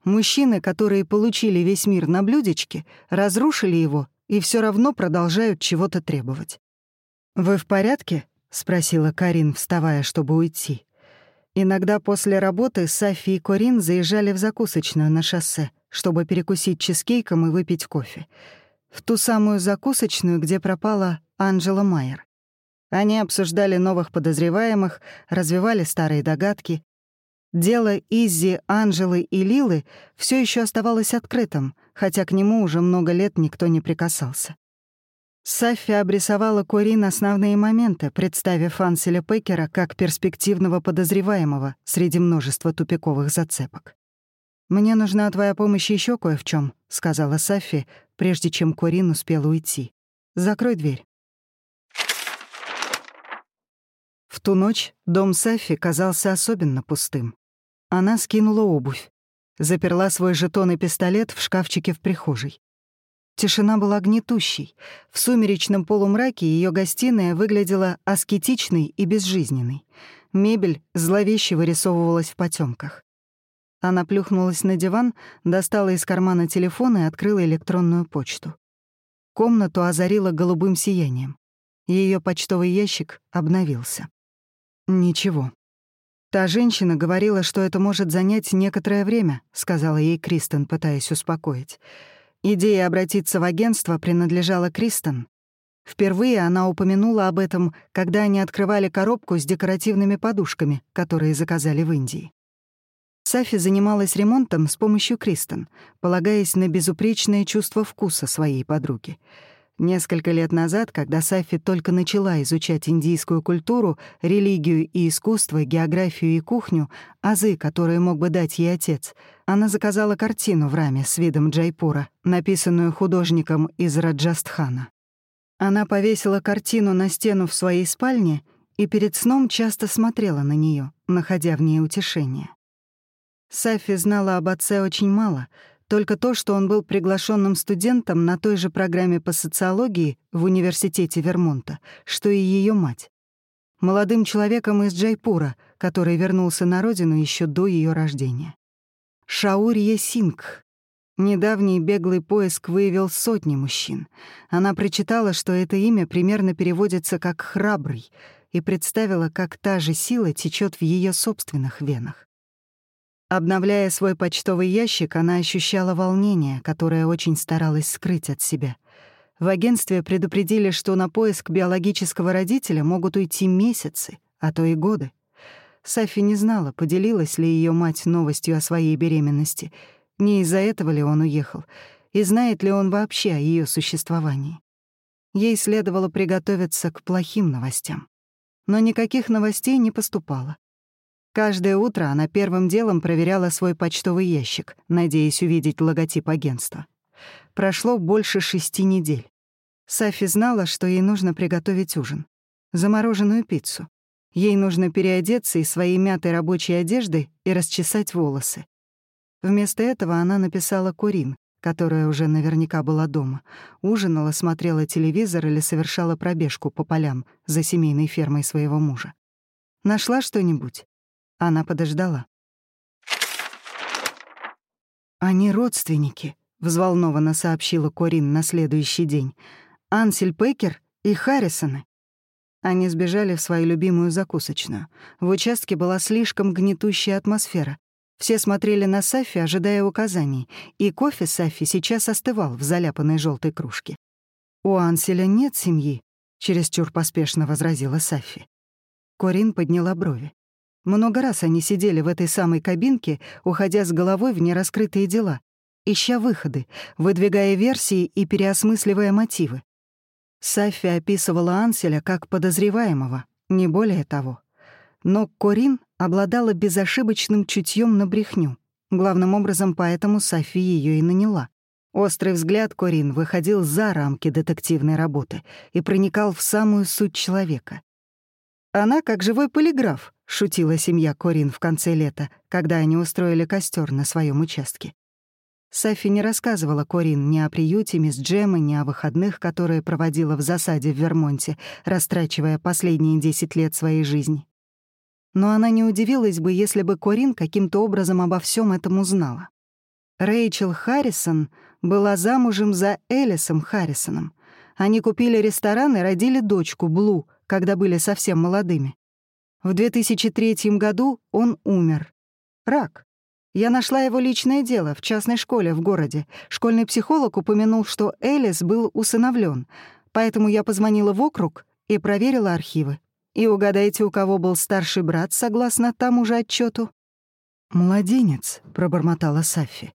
A: Мужчины, которые получили весь мир на блюдечке, разрушили его и все равно продолжают чего-то требовать. «Вы в порядке?» — спросила Карин, вставая, чтобы уйти. Иногда после работы Сафи и Корин заезжали в закусочную на шоссе, чтобы перекусить чизкейком и выпить кофе. В ту самую закусочную, где пропала Анжела Майер. Они обсуждали новых подозреваемых, развивали старые догадки. Дело Изи, Анжелы и Лилы все еще оставалось открытым — хотя к нему уже много лет никто не прикасался. Саффи обрисовала Корин основные моменты, представив Анселя Пекера как перспективного подозреваемого среди множества тупиковых зацепок. «Мне нужна твоя помощь еще кое в чем, сказала Саффи, прежде чем Корин успела уйти. «Закрой дверь». В ту ночь дом Саффи казался особенно пустым. Она скинула обувь, Заперла свой жетон и пистолет в шкафчике в прихожей. Тишина была гнетущей. В сумеречном полумраке ее гостиная выглядела аскетичной и безжизненной. Мебель зловеще вырисовывалась в потемках. Она плюхнулась на диван, достала из кармана телефон и открыла электронную почту. Комнату озарило голубым сиянием. Ее почтовый ящик обновился. Ничего. «Та женщина говорила, что это может занять некоторое время», — сказала ей Кристен, пытаясь успокоить. Идея обратиться в агентство принадлежала Кристен. Впервые она упомянула об этом, когда они открывали коробку с декоративными подушками, которые заказали в Индии. Сафи занималась ремонтом с помощью Кристен, полагаясь на безупречное чувство вкуса своей подруги — Несколько лет назад, когда Сафи только начала изучать индийскую культуру, религию и искусство, географию и кухню, азы, которые мог бы дать ей отец, она заказала картину в раме с видом Джайпура, написанную художником из Раджастхана. Она повесила картину на стену в своей спальне и перед сном часто смотрела на нее, находя в ней утешение. Сафи знала об отце очень мало — только то, что он был приглашенным студентом на той же программе по социологии в университете Вермонта, что и ее мать. Молодым человеком из Джайпура, который вернулся на родину еще до ее рождения. Шаурье Сингх. Недавний беглый поиск выявил сотни мужчин. Она прочитала, что это имя примерно переводится как «храбрый», и представила, как та же сила течет в ее собственных венах. Обновляя свой почтовый ящик, она ощущала волнение, которое очень старалась скрыть от себя. В агентстве предупредили, что на поиск биологического родителя могут уйти месяцы, а то и годы. Сафи не знала, поделилась ли ее мать новостью о своей беременности, Не из-за этого ли он уехал? И знает ли он вообще о ее существовании? Ей следовало приготовиться к плохим новостям. Но никаких новостей не поступало. Каждое утро она первым делом проверяла свой почтовый ящик, надеясь увидеть логотип агентства. Прошло больше шести недель. Сафи знала, что ей нужно приготовить ужин. Замороженную пиццу. Ей нужно переодеться из своей мятой рабочей одежды и расчесать волосы. Вместо этого она написала Курин, которая уже наверняка была дома, ужинала, смотрела телевизор или совершала пробежку по полям за семейной фермой своего мужа. Нашла что-нибудь? Она подождала. «Они родственники», — взволнованно сообщила Корин на следующий день. «Ансель Пекер и Харрисоны». Они сбежали в свою любимую закусочную. В участке была слишком гнетущая атмосфера. Все смотрели на Сафи, ожидая указаний, и кофе Сафи сейчас остывал в заляпанной желтой кружке. «У Анселя нет семьи», — чересчур поспешно возразила Сафи. Корин подняла брови. Много раз они сидели в этой самой кабинке, уходя с головой в нераскрытые дела, ища выходы, выдвигая версии и переосмысливая мотивы. Сафи описывала Анселя как подозреваемого, не более того. Но Корин обладала безошибочным чутьем на брехню. Главным образом, поэтому Софи ее и наняла. Острый взгляд Корин выходил за рамки детективной работы и проникал в самую суть человека. «Она как живой полиграф», — шутила семья Корин в конце лета, когда они устроили костер на своем участке. Софи не рассказывала Корин ни о приюте мисс Джемы, ни о выходных, которые проводила в засаде в Вермонте, растрачивая последние десять лет своей жизни но она не удивилась бы, если бы Корин каким-то образом обо всем этом узнала. Рэйчел Харрисон была замужем за Элисом Харрисоном. Они купили ресторан и родили дочку, Блу, когда были совсем молодыми. В 2003 году он умер. Рак. Я нашла его личное дело в частной школе в городе. Школьный психолог упомянул, что Элис был усыновлен, поэтому я позвонила в округ и проверила архивы. И угадайте, у кого был старший брат, согласно тому же отчету. «Младенец», — пробормотала Саффи.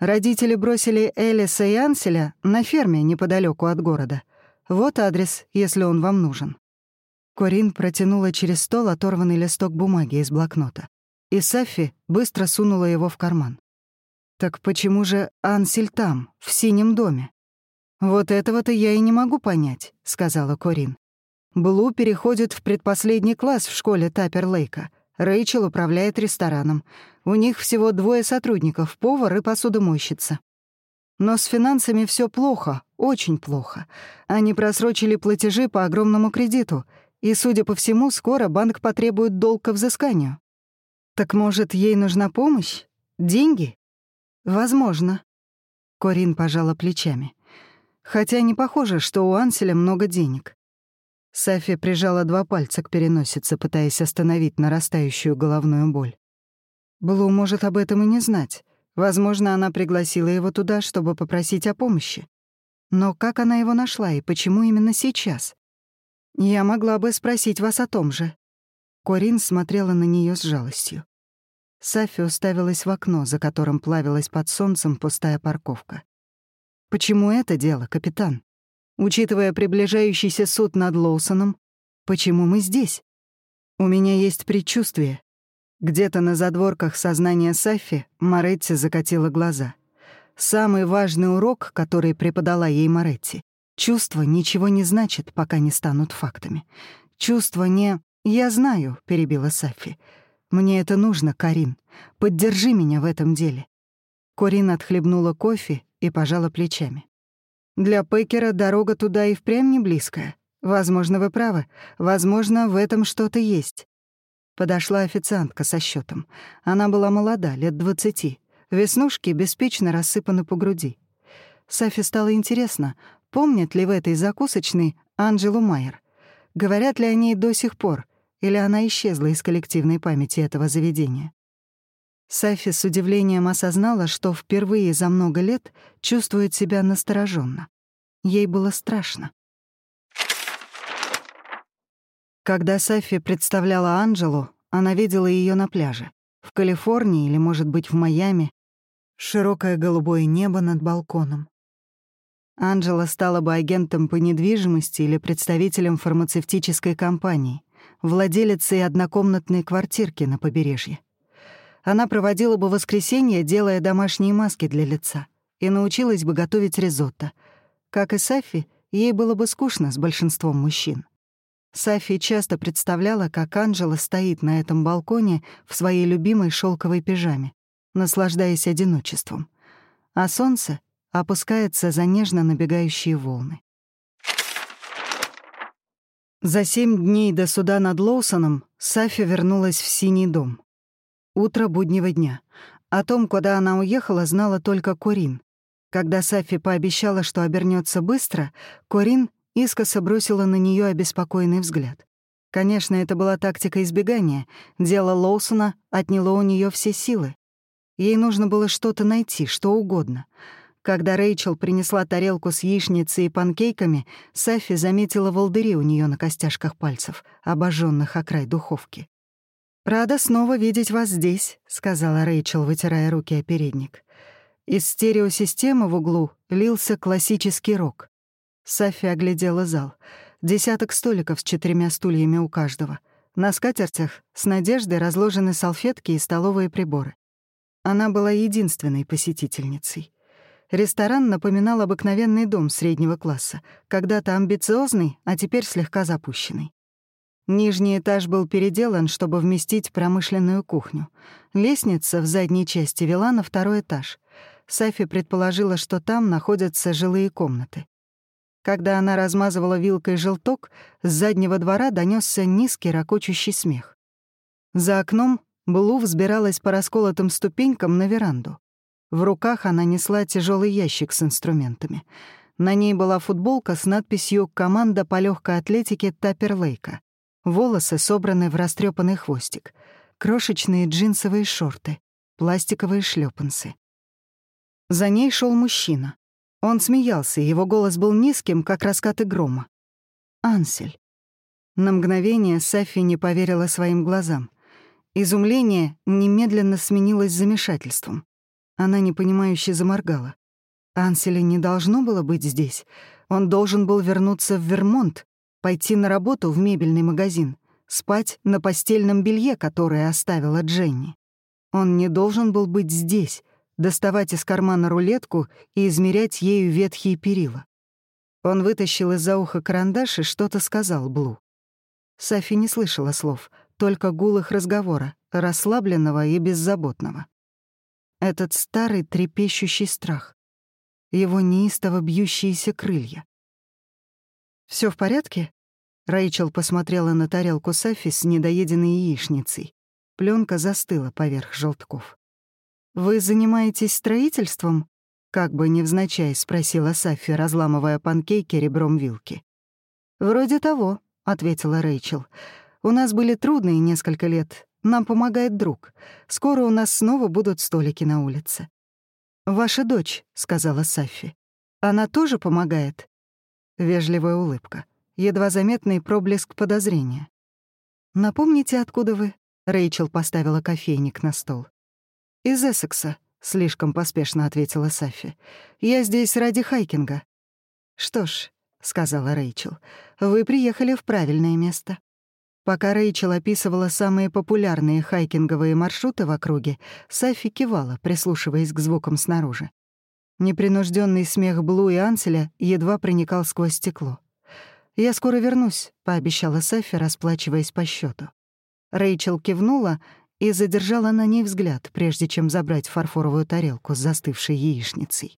A: Родители бросили Элиса и Анселя на ферме неподалеку от города. Вот адрес, если он вам нужен. Корин протянула через стол оторванный листок бумаги из блокнота. И Саффи быстро сунула его в карман. «Так почему же Ансель там, в синем доме?» «Вот этого-то я и не могу понять», — сказала Корин. Блу переходит в предпоследний класс в школе Таппер-Лейка. Рэйчел управляет рестораном. У них всего двое сотрудников — повар и посудомойщица. Но с финансами все плохо, очень плохо. Они просрочили платежи по огромному кредиту, и, судя по всему, скоро банк потребует долг к взысканию. Так может, ей нужна помощь? Деньги? Возможно. Корин пожала плечами. Хотя не похоже, что у Анселя много денег. Сафи прижала два пальца к переносице, пытаясь остановить нарастающую головную боль. Блу может об этом и не знать. Возможно, она пригласила его туда, чтобы попросить о помощи. Но как она его нашла и почему именно сейчас? Я могла бы спросить вас о том же. Корин смотрела на нее с жалостью. Сафи уставилась в окно, за которым плавилась под солнцем пустая парковка. «Почему это дело, капитан?» Учитывая приближающийся суд над Лоусоном, почему мы здесь? У меня есть предчувствие. Где-то на задворках сознания Саффи Моретти закатила глаза. Самый важный урок, который преподала ей Моретти. Чувства ничего не значит, пока не станут фактами. Чувства не... «Я знаю», — перебила Саффи. «Мне это нужно, Карин. Поддержи меня в этом деле». Корин отхлебнула кофе и пожала плечами. Для Пекера дорога туда и впрямь не близкая. Возможно, вы правы. Возможно, в этом что-то есть. Подошла официантка со счетом. Она была молода, лет двадцати. Веснушки беспечно рассыпаны по груди. Сафи стало интересно, помнит ли в этой закусочной Анджелу Майер. Говорят ли о ней до сих пор, или она исчезла из коллективной памяти этого заведения. Сафи с удивлением осознала, что впервые за много лет чувствует себя настороженно. Ей было страшно. Когда Сафи представляла Анджелу, она видела ее на пляже. В Калифорнии или, может быть, в Майами. широкое голубое небо над балконом. Анджела стала бы агентом по недвижимости или представителем фармацевтической компании, владелицей однокомнатной квартирки на побережье. Она проводила бы воскресенье, делая домашние маски для лица, и научилась бы готовить ризотто. Как и Сафи, ей было бы скучно с большинством мужчин. Сафи часто представляла, как Анджела стоит на этом балконе в своей любимой шелковой пижаме, наслаждаясь одиночеством. А солнце опускается за нежно набегающие волны. За семь дней до суда над Лоусоном Сафи вернулась в Синий дом. Утро буднего дня. О том, куда она уехала, знала только Корин. Когда Сафи пообещала, что обернется быстро, Корин искоса бросила на нее обеспокоенный взгляд. Конечно, это была тактика избегания. Дело Лоусона отняло у нее все силы. Ей нужно было что-то найти, что угодно — когда Рэйчел принесла тарелку с яичницей и панкейками, Сафи заметила волдыри у нее на костяшках пальцев, обожженных о край духовки. «Рада снова видеть вас здесь», — сказала Рэйчел, вытирая руки о передник. Из стереосистемы в углу лился классический рок. Сафи оглядела зал. Десяток столиков с четырьмя стульями у каждого. На скатертях с надеждой разложены салфетки и столовые приборы. Она была единственной посетительницей. Ресторан напоминал обыкновенный дом среднего класса, когда-то амбициозный, а теперь слегка запущенный. Нижний этаж был переделан, чтобы вместить промышленную кухню. Лестница в задней части вела на второй этаж. Сафи предположила, что там находятся жилые комнаты. Когда она размазывала вилкой желток, с заднего двора донесся низкий ракочущий смех. За окном Блу взбиралась по расколотым ступенькам на веранду. В руках она несла тяжелый ящик с инструментами. На ней была футболка с надписью «Команда по легкой атлетике Тапперлейка». Волосы собраны в растрепанный хвостик. Крошечные джинсовые шорты. Пластиковые шлепанцы. За ней шел мужчина. Он смеялся, его голос был низким, как раскаты грома. «Ансель». На мгновение Сафи не поверила своим глазам. Изумление немедленно сменилось замешательством. Она непонимающе заморгала. Анселя не должно было быть здесь. Он должен был вернуться в Вермонт, пойти на работу в мебельный магазин, спать на постельном белье, которое оставила Дженни. Он не должен был быть здесь, доставать из кармана рулетку и измерять ею ветхие перила. Он вытащил из-за уха карандаш и что-то сказал Блу. Сафи не слышала слов, только гул их разговора, расслабленного и беззаботного. Этот старый трепещущий страх. Его неистово бьющиеся крылья. Все в порядке?» Рэйчел посмотрела на тарелку Сафи с недоеденной яичницей. Пленка застыла поверх желтков. «Вы занимаетесь строительством?» Как бы невзначай спросила Сафи, разламывая панкейки ребром вилки. «Вроде того», — ответила Рэйчел. «У нас были трудные несколько лет, нам помогает друг. Скоро у нас снова будут столики на улице». «Ваша дочь», — сказала Саффи. «Она тоже помогает?» Вежливая улыбка. Едва заметный проблеск подозрения. «Напомните, откуда вы?» Рэйчел поставила кофейник на стол. «Из Эссекса», — слишком поспешно ответила Саффи. «Я здесь ради хайкинга». «Что ж», — сказала Рэйчел, — «вы приехали в правильное место». Пока Рэйчел описывала самые популярные хайкинговые маршруты в округе, Сафи кивала, прислушиваясь к звукам снаружи. Непринужденный смех Блу и Анселя едва проникал сквозь стекло. «Я скоро вернусь», — пообещала Сафи, расплачиваясь по счету. Рэйчел кивнула и задержала на ней взгляд, прежде чем забрать фарфоровую тарелку с застывшей яичницей.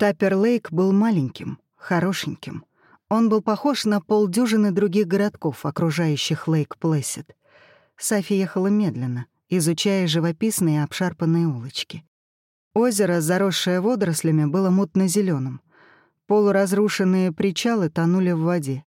A: Таппер-Лейк был маленьким, хорошеньким — он был похож на полдюжины других городков, окружающих Лейк-Плэссид. Сафи ехала медленно, изучая живописные обшарпанные улочки. Озеро, заросшее водорослями, было мутно зеленым Полуразрушенные причалы тонули в воде.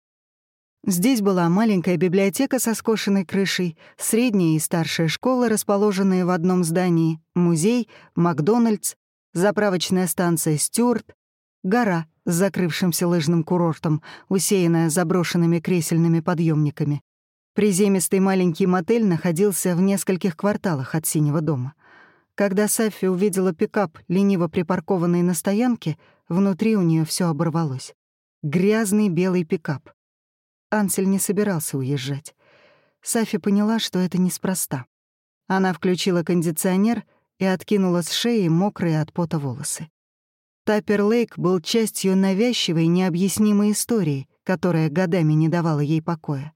A: Здесь была маленькая библиотека со скошенной крышей, средняя и старшая школа, расположенные в одном здании, музей, Макдональдс, заправочная станция «Стюарт», гора с закрывшимся лыжным курортом, усеянная заброшенными кресельными подъемниками, Приземистый маленький мотель находился в нескольких кварталах от синего дома. Когда Саффи увидела пикап, лениво припаркованный на стоянке, внутри у нее все оборвалось. Грязный белый пикап. Ансель не собирался уезжать. Сафи поняла, что это неспроста. Она включила кондиционер и откинула с шеи мокрые от пота волосы. Таппер Лейк был частью навязчивой, необъяснимой истории, которая годами не давала ей покоя.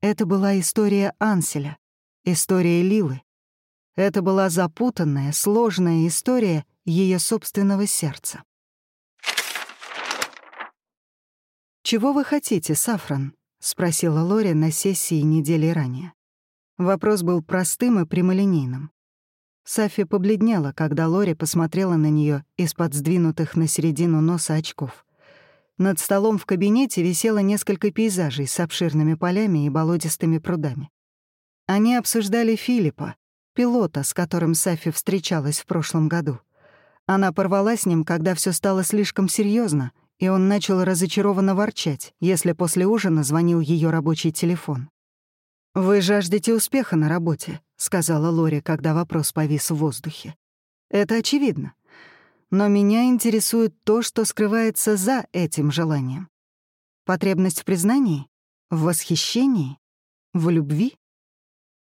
A: Это была история Анселя, история Лилы. Это была запутанная, сложная история ее собственного сердца. «Чего вы хотите, Сафран?» — спросила Лори на сессии недели ранее. Вопрос был простым и прямолинейным. Сафи побледнела, когда Лори посмотрела на нее из-под сдвинутых на середину носа очков. Над столом в кабинете висело несколько пейзажей с обширными полями и болотистыми прудами. Они обсуждали Филиппа, пилота, с которым Сафи встречалась в прошлом году. Она порвала с ним, когда все стало слишком серьезно, и он начал разочарованно ворчать, если после ужина звонил ее рабочий телефон. «Вы жаждете успеха на работе», — сказала Лори, когда вопрос повис в воздухе. «Это очевидно. Но меня интересует то, что скрывается за этим желанием. Потребность в признании? В восхищении? В любви?»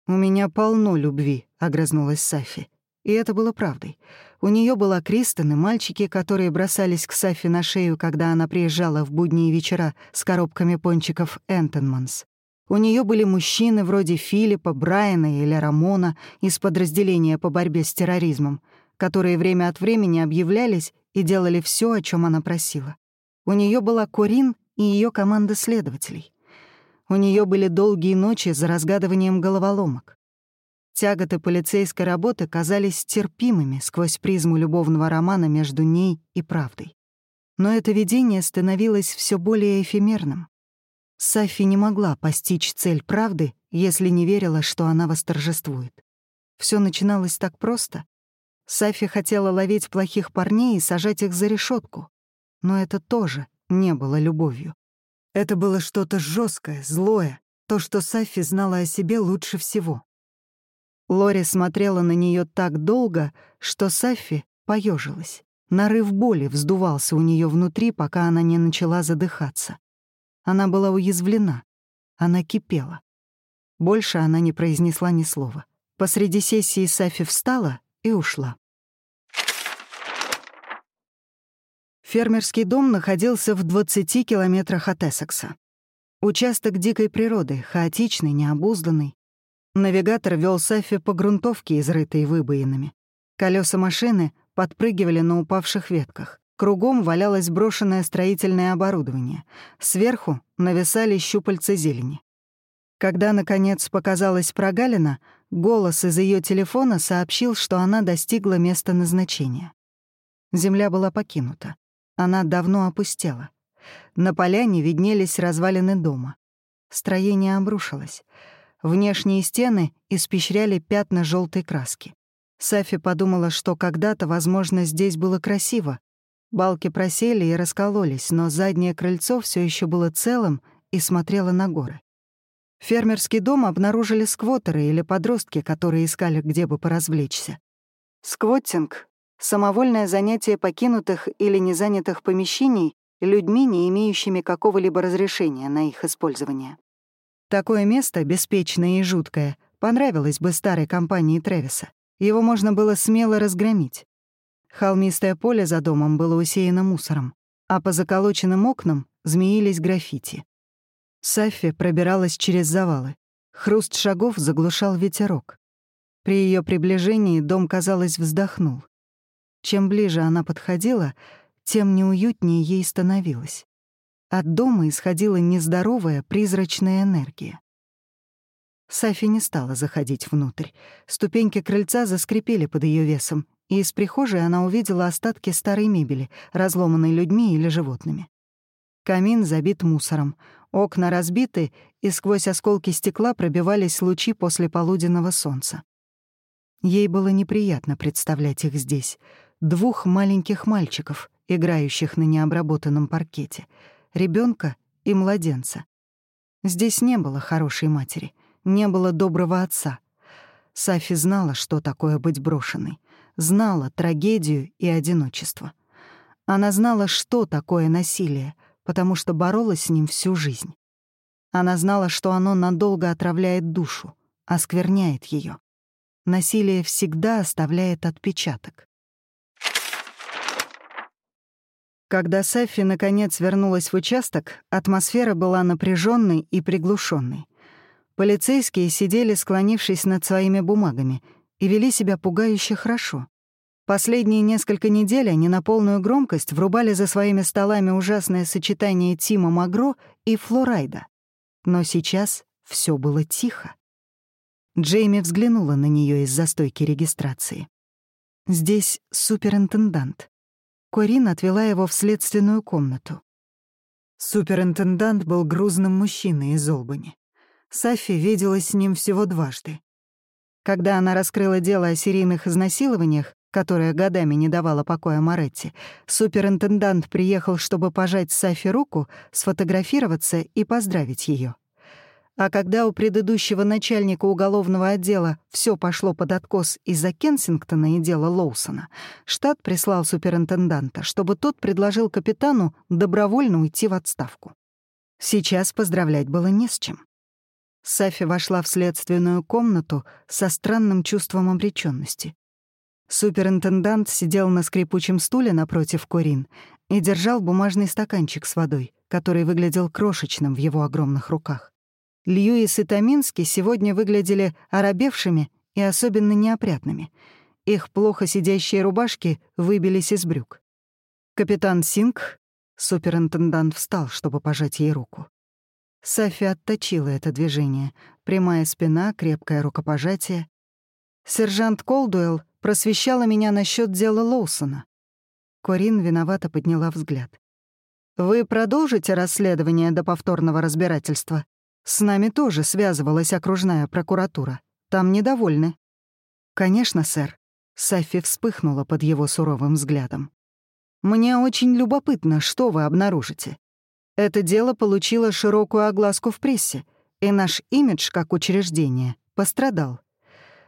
A: «У меня полно любви», — огрызнулась Сафи. И это было правдой. У нее была Кристен и мальчики, которые бросались к Сафи на шею, когда она приезжала в будние вечера с коробками пончиков Энтонманс. У нее были мужчины вроде Филиппа, Брайана или Рамона из подразделения по борьбе с терроризмом, которые время от времени объявлялись и делали все, о чем она просила. У нее была Корин и ее команда следователей. У нее были долгие ночи за разгадыванием головоломок. Тяготы полицейской работы казались терпимыми сквозь призму любовного романа между ней и правдой. Но это видение становилось все более эфемерным. Сафи не могла постичь цель правды, если не верила, что она восторжествует. Все начиналось так просто. Сафи хотела ловить плохих парней и сажать их за решетку, но это тоже не было любовью. Это было что-то жесткое, злое, то, что Сафи знала о себе лучше всего. Лори смотрела на нее так долго, что Сафи поежилась. Нарыв боли вздувался у нее внутри, пока она не начала задыхаться. Она была уязвлена. Она кипела. Больше она не произнесла ни слова. Посреди сессии Сафи встала и ушла. Фермерский дом находился в 20 километрах от Эссекса. Участок дикой природы, хаотичный, необузданный. Навигатор вел Сафи по грунтовке, изрытой выбоинами. Колеса машины подпрыгивали на упавших ветках. Кругом валялось брошенное строительное оборудование. Сверху нависали щупальца зелени. Когда, наконец, показалась прогалина, голос из ее телефона сообщил, что она достигла места назначения. Земля была покинута. Она давно опустела. На поляне виднелись развалины дома. Строение обрушилось. Внешние стены испещряли пятна желтой краски. Сафи подумала, что когда-то, возможно, здесь было красиво, Балки просели и раскололись, но заднее крыльцо все еще было целым и смотрело на горы. Фермерский дом обнаружили сквотеры или подростки, которые искали, где бы поразвлечься. Сквоттинг — самовольное занятие покинутых или незанятых помещений людьми, не имеющими какого-либо разрешения на их использование. Такое место, беспечное и жуткое, понравилось бы старой компании Тревиса. Его можно было смело разгромить. Холмистое поле за домом было усеяно мусором, а по заколоченным окнам змеились граффити. Саффи пробиралась через завалы. Хруст шагов заглушал ветерок. При ее приближении дом, казалось, вздохнул. Чем ближе она подходила, тем неуютнее ей становилось. От дома исходила нездоровая призрачная энергия. Сафи не стала заходить внутрь. Ступеньки крыльца заскрипели под ее весом, и из прихожей она увидела остатки старой мебели, разломанной людьми или животными. Камин забит мусором, окна разбиты, и сквозь осколки стекла пробивались лучи после полуденного солнца. Ей было неприятно представлять их здесь. Двух маленьких мальчиков, играющих на необработанном паркете, ребенка и младенца. Здесь не было хорошей матери, не было доброго отца. Сафи знала, что такое быть брошенной, знала трагедию и одиночество. Она знала, что такое насилие, потому что боролась с ним всю жизнь. Она знала, что оно надолго отравляет душу, оскверняет ее. Насилие всегда оставляет отпечаток. Когда Сафи наконец вернулась в участок, атмосфера была напряженной и приглушенной. Полицейские сидели, склонившись над своими бумагами, и вели себя пугающе хорошо. Последние несколько недель они на полную громкость врубали за своими столами ужасное сочетание Тима Магро и Флорайда. Но сейчас все было тихо. Джейми взглянула на нее из застойки регистрации. «Здесь суперинтендант. Корин отвела его в следственную комнату. Суперинтендант был грузным мужчиной из Олбани. Сафи виделась с ним всего дважды. Когда она раскрыла дело о серийных изнасилованиях, которое годами не давало покоя Моретти, суперинтендант приехал, чтобы пожать Сафи руку, сфотографироваться и поздравить ее. А когда у предыдущего начальника уголовного отдела все пошло под откос из-за Кенсингтона и дела Лоусона, штат прислал суперинтенданта, чтобы тот предложил капитану добровольно уйти в отставку. Сейчас поздравлять было не с чем. Сафи вошла в следственную комнату со странным чувством обреченности. Суперинтендант сидел на скрипучем стуле напротив Корин и держал бумажный стаканчик с водой, который выглядел крошечным в его огромных руках. Льюис и Тамински сегодня выглядели оробевшими и особенно неопрятными. Их плохо сидящие рубашки выбились из брюк. Капитан Синг, суперинтендант, встал, чтобы пожать ей руку. Сафи отточила это движение. Прямая спина, крепкое рукопожатие. Сержант Колдуэлл просвещала меня насчет дела Лоусона. Корин виновато подняла взгляд. «Вы продолжите расследование до повторного разбирательства?» С нами тоже связывалась окружная прокуратура. Там недовольны. Конечно, сэр. Сафи вспыхнула под его суровым взглядом. Мне очень любопытно, что вы обнаружите. Это дело получило широкую огласку в прессе, и наш имидж как учреждение пострадал.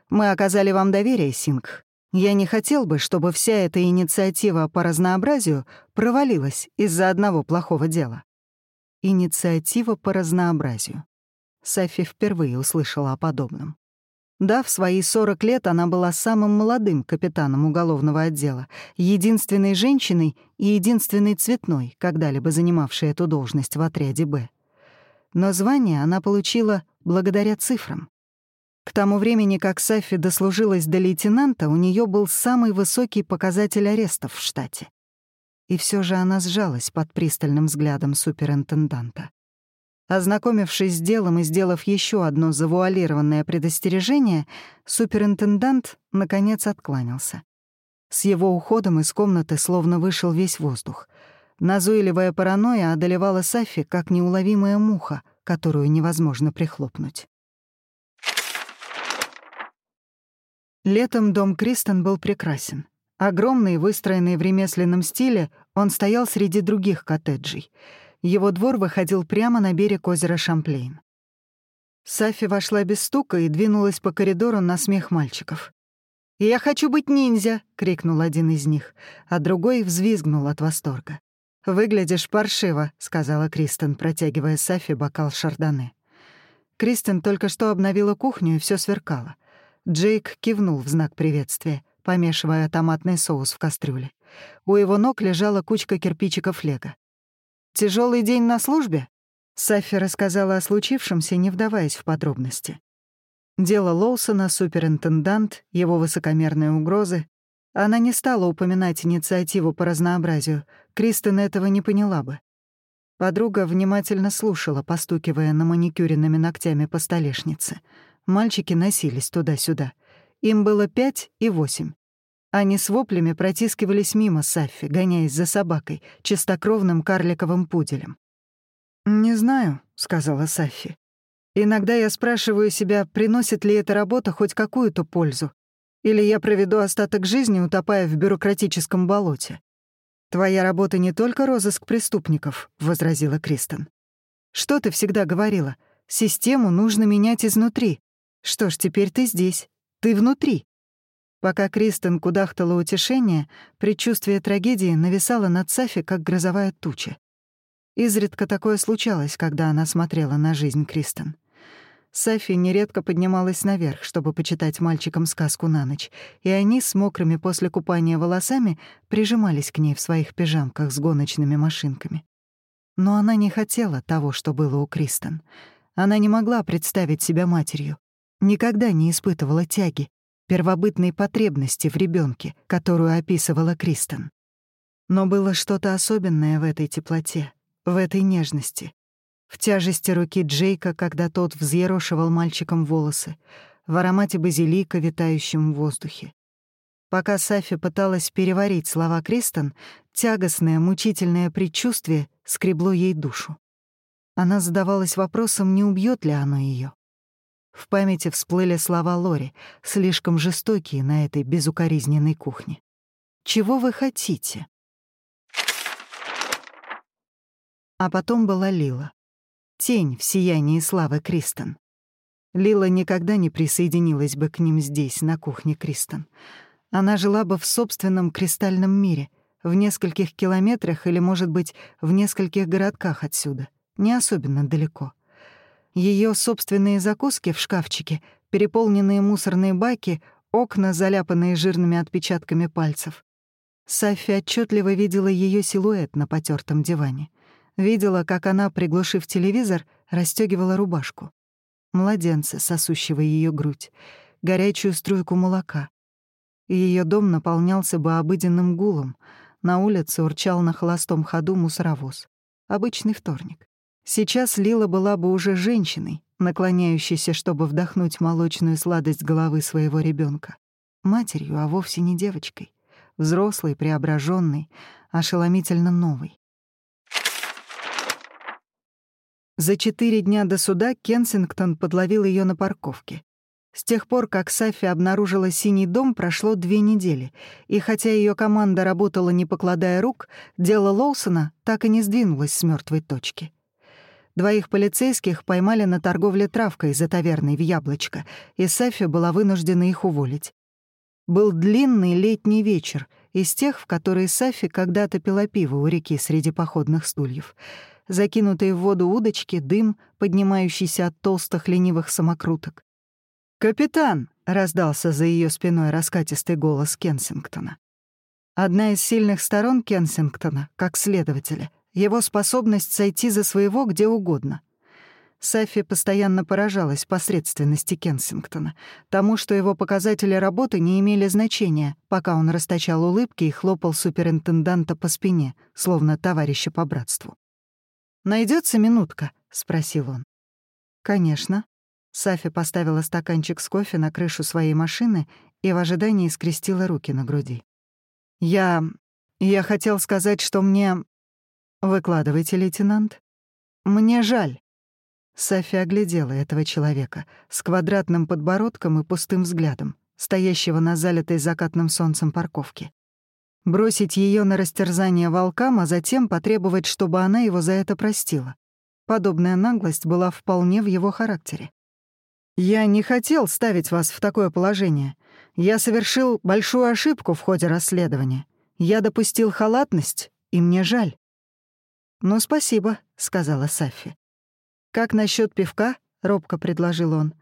A: Мы оказали вам доверие, Синг. Я не хотел бы, чтобы вся эта инициатива по разнообразию провалилась из-за одного плохого дела. Инициатива по разнообразию. Софи впервые услышала о подобном. Да, в свои 40 лет она была самым молодым капитаном уголовного отдела, единственной женщиной и единственной цветной, когда-либо занимавшей эту должность в отряде «Б». Но звание она получила благодаря цифрам. К тому времени, как Сафи дослужилась до лейтенанта, у нее был самый высокий показатель арестов в штате. И все же она сжалась под пристальным взглядом суперинтенданта. Ознакомившись с делом и сделав еще одно завуалированное предостережение, суперинтендант, наконец, откланялся. С его уходом из комнаты словно вышел весь воздух. Назойливая паранойя одолевала Сафи, как неуловимая муха, которую невозможно прихлопнуть. Летом дом Кристен был прекрасен. Огромный, выстроенный в ремесленном стиле, он стоял среди других коттеджей. Его двор выходил прямо на берег озера Шамплейн. Сафи вошла без стука и двинулась по коридору на смех мальчиков. «Я хочу быть ниндзя!» — крикнул один из них, а другой взвизгнул от восторга. «Выглядишь паршиво», — сказала Кристен, протягивая Сафи бокал шардоне. Кристен только что обновила кухню, и все сверкало — Джейк кивнул в знак приветствия, помешивая томатный соус в кастрюле. У его ног лежала кучка кирпичиков лего. Тяжелый день на службе?» Саффи рассказала о случившемся, не вдаваясь в подробности. Дело Лоусона, суперинтендант, его высокомерные угрозы. Она не стала упоминать инициативу по разнообразию. Кристен этого не поняла бы. Подруга внимательно слушала, постукивая на маникюренными ногтями по столешнице — Мальчики носились туда-сюда. Им было пять и восемь. Они с воплями протискивались мимо Саффи, гоняясь за собакой, чистокровным карликовым пуделем. «Не знаю», — сказала Саффи. «Иногда я спрашиваю себя, приносит ли эта работа хоть какую-то пользу, или я проведу остаток жизни, утопая в бюрократическом болоте». «Твоя работа не только розыск преступников», — возразила Кристен. «Что ты всегда говорила? Систему нужно менять изнутри. Что ж, теперь ты здесь. Ты внутри. Пока Кристен кудахтала утешение, предчувствие трагедии нависало над Сафи, как грозовая туча. Изредка такое случалось, когда она смотрела на жизнь Кристен. Сафи нередко поднималась наверх, чтобы почитать мальчикам сказку на ночь, и они с мокрыми после купания волосами прижимались к ней в своих пижамках с гоночными машинками. Но она не хотела того, что было у Кристен. Она не могла представить себя матерью, никогда не испытывала тяги, первобытной потребности в ребенке, которую описывала Кристен. Но было что-то особенное в этой теплоте, в этой нежности, в тяжести руки Джейка, когда тот взъерошивал мальчиком волосы, в аромате базилика, витающем в воздухе. Пока Сафи пыталась переварить слова Кристен, тягостное, мучительное предчувствие скребло ей душу. Она задавалась вопросом, не убьет ли оно ее. В памяти всплыли слова Лори, слишком жестокие на этой безукоризненной кухне. «Чего вы хотите?» А потом была Лила. Тень в сиянии славы Кристен. Лила никогда не присоединилась бы к ним здесь, на кухне Кристен. Она жила бы в собственном кристальном мире, в нескольких километрах или, может быть, в нескольких городках отсюда, не особенно далеко. Ее собственные закуски в шкафчике, переполненные мусорные баки, окна, заляпанные жирными отпечатками пальцев. Сафи отчетливо видела ее силуэт на потертом диване. Видела, как она, приглушив телевизор, расстегивала рубашку. Младенца, сосущего ее грудь, горячую струйку молока. Ее дом наполнялся бы обыденным гулом. На улице урчал на холостом ходу мусоровоз. Обычный вторник. Сейчас Лила была бы уже женщиной, наклоняющейся, чтобы вдохнуть молочную сладость головы своего ребенка, Матерью, а вовсе не девочкой. Взрослой, преображенной, ошеломительно новой. За четыре дня до суда Кенсингтон подловил ее на парковке. С тех пор, как Сафи обнаружила синий дом, прошло две недели, и хотя ее команда работала не покладая рук, дело Лоусона так и не сдвинулось с мертвой точки. Двоих полицейских поймали на торговле травкой за таверной в Яблочко, и Сафи была вынуждена их уволить. Был длинный летний вечер, из тех, в которые Сафи когда-то пила пиво у реки среди походных стульев. Закинутые в воду удочки, дым, поднимающийся от толстых ленивых самокруток. «Капитан!» — раздался за ее спиной раскатистый голос Кенсингтона. Одна из сильных сторон Кенсингтона, как следователя, его способность сойти за своего где угодно. Сафи постоянно поражалась посредственности Кенсингтона, тому, что его показатели работы не имели значения, пока он расточал улыбки и хлопал суперинтенданта по спине, словно товарища по братству. Найдется минутка?» — спросил он. «Конечно». Сафи поставила стаканчик с кофе на крышу своей машины и в ожидании скрестила руки на груди. «Я... я хотел сказать, что мне... «Выкладывайте, лейтенант». «Мне жаль». Софи оглядела этого человека с квадратным подбородком и пустым взглядом, стоящего на залитой закатным солнцем парковке. Бросить ее на растерзание волкам, а затем потребовать, чтобы она его за это простила. Подобная наглость была вполне в его характере. «Я не хотел ставить вас в такое положение. Я совершил большую ошибку в ходе расследования. Я допустил халатность, и мне жаль. «Ну, спасибо», — сказала Сафи. «Как насчет пивка?» — робко предложил он.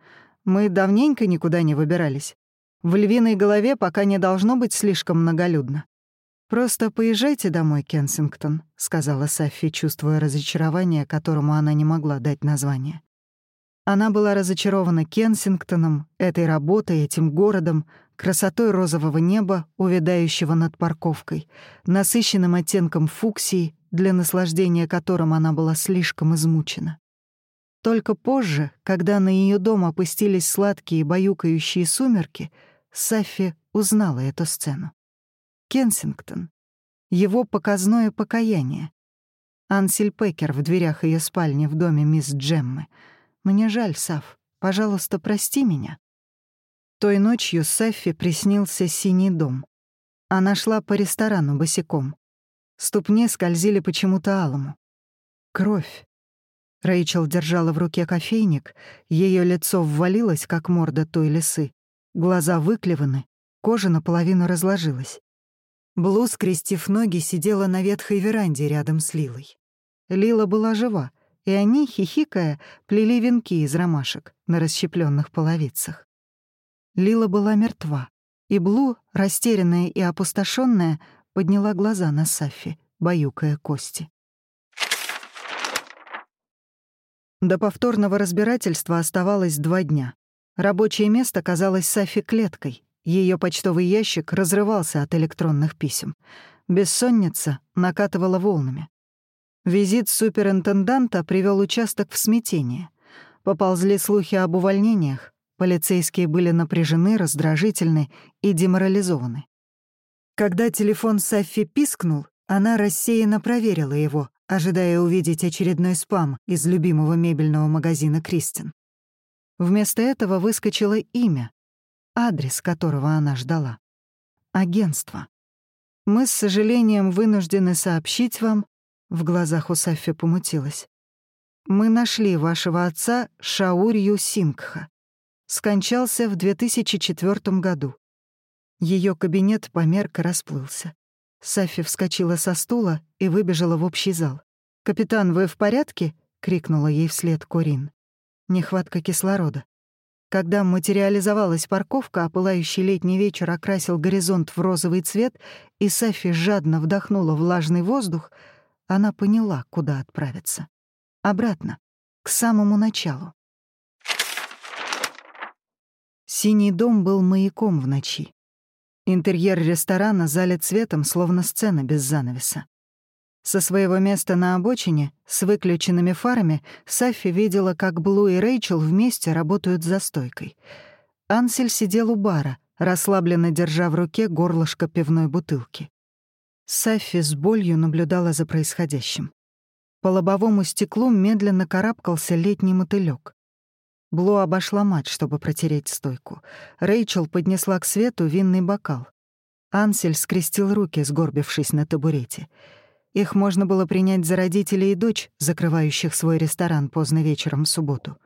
A: «Мы давненько никуда не выбирались. В львиной голове пока не должно быть слишком многолюдно». «Просто поезжайте домой, Кенсингтон», — сказала Сафи, чувствуя разочарование, которому она не могла дать название. Она была разочарована Кенсингтоном, этой работой, этим городом, красотой розового неба, увядающего над парковкой, насыщенным оттенком фуксии, для наслаждения которым она была слишком измучена. Только позже, когда на ее дом опустились сладкие баюкающие сумерки, Саффи узнала эту сцену. Кенсингтон. Его показное покаяние. Ансель Пекер в дверях ее спальни в доме мисс Джеммы. «Мне жаль, Саф. Пожалуйста, прости меня». Той ночью Саффи приснился синий дом. Она шла по ресторану босиком. Ступни скользили почему-то алому. Кровь. Рэйчел держала в руке кофейник, ее лицо ввалилось, как морда той лисы, глаза выклеваны, кожа наполовину разложилась. Блу, скрестив ноги, сидела на ветхой веранде рядом с Лилой. Лила была жива, и они, хихикая, плели венки из ромашек на расщепленных половицах. Лила была мертва, и Блу, растерянная и опустошенная, подняла глаза на Саффи, баюкая кости. До повторного разбирательства оставалось два дня. Рабочее место казалось Сафи клеткой. Ее почтовый ящик разрывался от электронных писем. Бессонница накатывала волнами. Визит суперинтенданта привел участок в смятение. Поползли слухи об увольнениях. Полицейские были напряжены, раздражительны и деморализованы. Когда телефон Саффи пискнул, она рассеянно проверила его, ожидая увидеть очередной спам из любимого мебельного магазина Кристин. Вместо этого выскочило имя, адрес которого она ждала. Агентство. Мы с сожалением вынуждены сообщить вам, в глазах у Саффи помутилась. Мы нашли вашего отца Шаурью Сингха. Скончался в 2004 году. Ее кабинет померк и расплылся. Сафи вскочила со стула и выбежала в общий зал. «Капитан, вы в порядке?» — крикнула ей вслед Корин. Нехватка кислорода. Когда материализовалась парковка, а пылающий летний вечер окрасил горизонт в розовый цвет, и Сафи жадно вдохнула влажный воздух, она поняла, куда отправиться. Обратно, к самому началу. Синий дом был маяком в ночи. Интерьер ресторана залит светом, словно сцена без занавеса. Со своего места на обочине, с выключенными фарами, Саффи видела, как Блу и Рэйчел вместе работают за стойкой. Ансель сидел у бара, расслабленно держа в руке горлышко пивной бутылки. Саффи с болью наблюдала за происходящим. По лобовому стеклу медленно карабкался летний мотылёк. Бло обошла мать, чтобы протереть стойку. Рэйчел поднесла к свету винный бокал. Ансель скрестил руки, сгорбившись на табурете. Их можно было принять за родителей и дочь, закрывающих свой ресторан поздно вечером в субботу.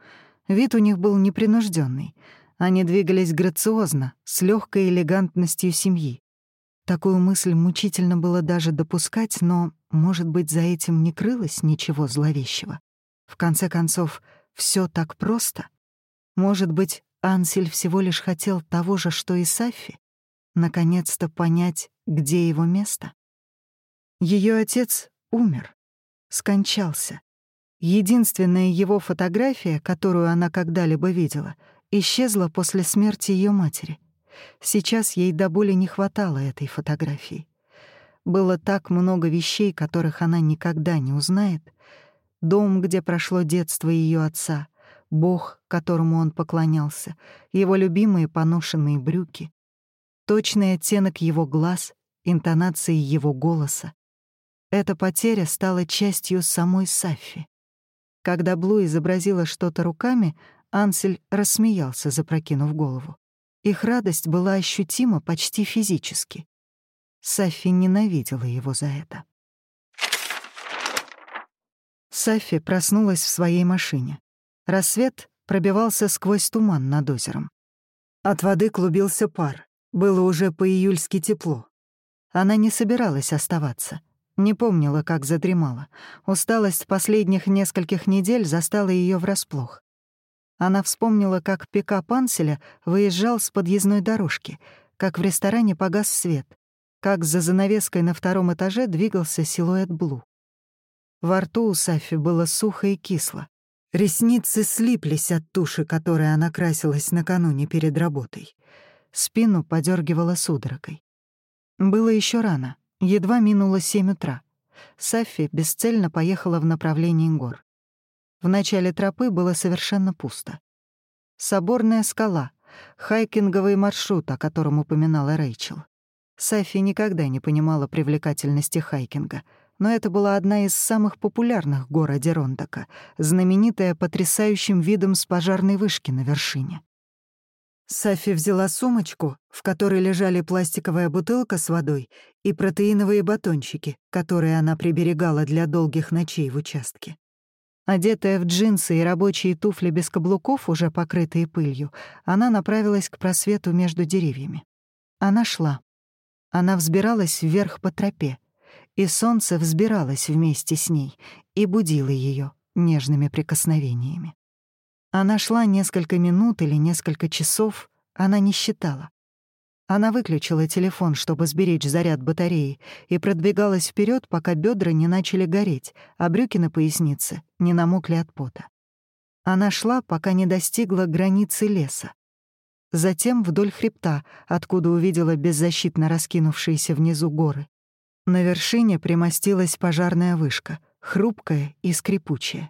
A: Вид у них был непринужденный. Они двигались грациозно, с легкой элегантностью семьи. Такую мысль мучительно было даже допускать, но, может быть, за этим не крылось ничего зловещего. В конце концов, все так просто — может быть, Ансель всего лишь хотел того же, что и Саффи? Наконец-то понять, где его место? Ее отец умер, скончался. Единственная его фотография, которую она когда-либо видела, исчезла после смерти ее матери. Сейчас ей до боли не хватало этой фотографии. Было так много вещей, которых она никогда не узнает. Дом, где прошло детство ее отца — Бог, которому он поклонялся, его любимые поношенные брюки, точный оттенок его глаз, интонации его голоса. Эта потеря стала частью самой Саффи. Когда Блу изобразила что-то руками, Ансель рассмеялся, запрокинув голову. Их радость была ощутима почти физически. Саффи ненавидела его за это. Саффи проснулась в своей машине. Рассвет пробивался сквозь туман над озером. От воды клубился пар. Было уже по-июльски тепло. Она не собиралась оставаться. Не помнила, как задремала. Усталость последних нескольких недель застала ее врасплох. Она вспомнила, как пикап Анселя выезжал с подъездной дорожки, как в ресторане погас свет, как за занавеской на втором этаже двигался силуэт Блу. Во рту у Сафи было сухо и кисло. Ресницы слиплись от туши, которой она красилась накануне перед работой. Спину подергивала судорогой. Было еще рано, едва минуло семь утра. Саффи бесцельно поехала в направлении гор. В начале тропы было совершенно пусто. Соборная скала, хайкинговый маршрут, о котором упоминала Рэйчел. Саффи никогда не понимала привлекательности хайкинга — но это была одна из самых популярных гор Адерондака, знаменитая потрясающим видом с пожарной вышки на вершине. Сафи взяла сумочку, в которой лежали пластиковая бутылка с водой и протеиновые батончики, которые она приберегала для долгих ночей в участке. Одетая в джинсы и рабочие туфли без каблуков, уже покрытые пылью, она направилась к просвету между деревьями. Она шла. Она взбиралась вверх по тропе, и солнце взбиралось вместе с ней и будило ее нежными прикосновениями. Она шла несколько минут или несколько часов, она не считала. Она выключила телефон, чтобы сберечь заряд батареи, и продвигалась вперед, пока бедра не начали гореть, а брюки на пояснице не намокли от пота. Она шла, пока не достигла границы леса. Затем вдоль хребта, откуда увидела беззащитно раскинувшиеся внизу горы. На вершине примостилась пожарная вышка, хрупкая и скрипучая.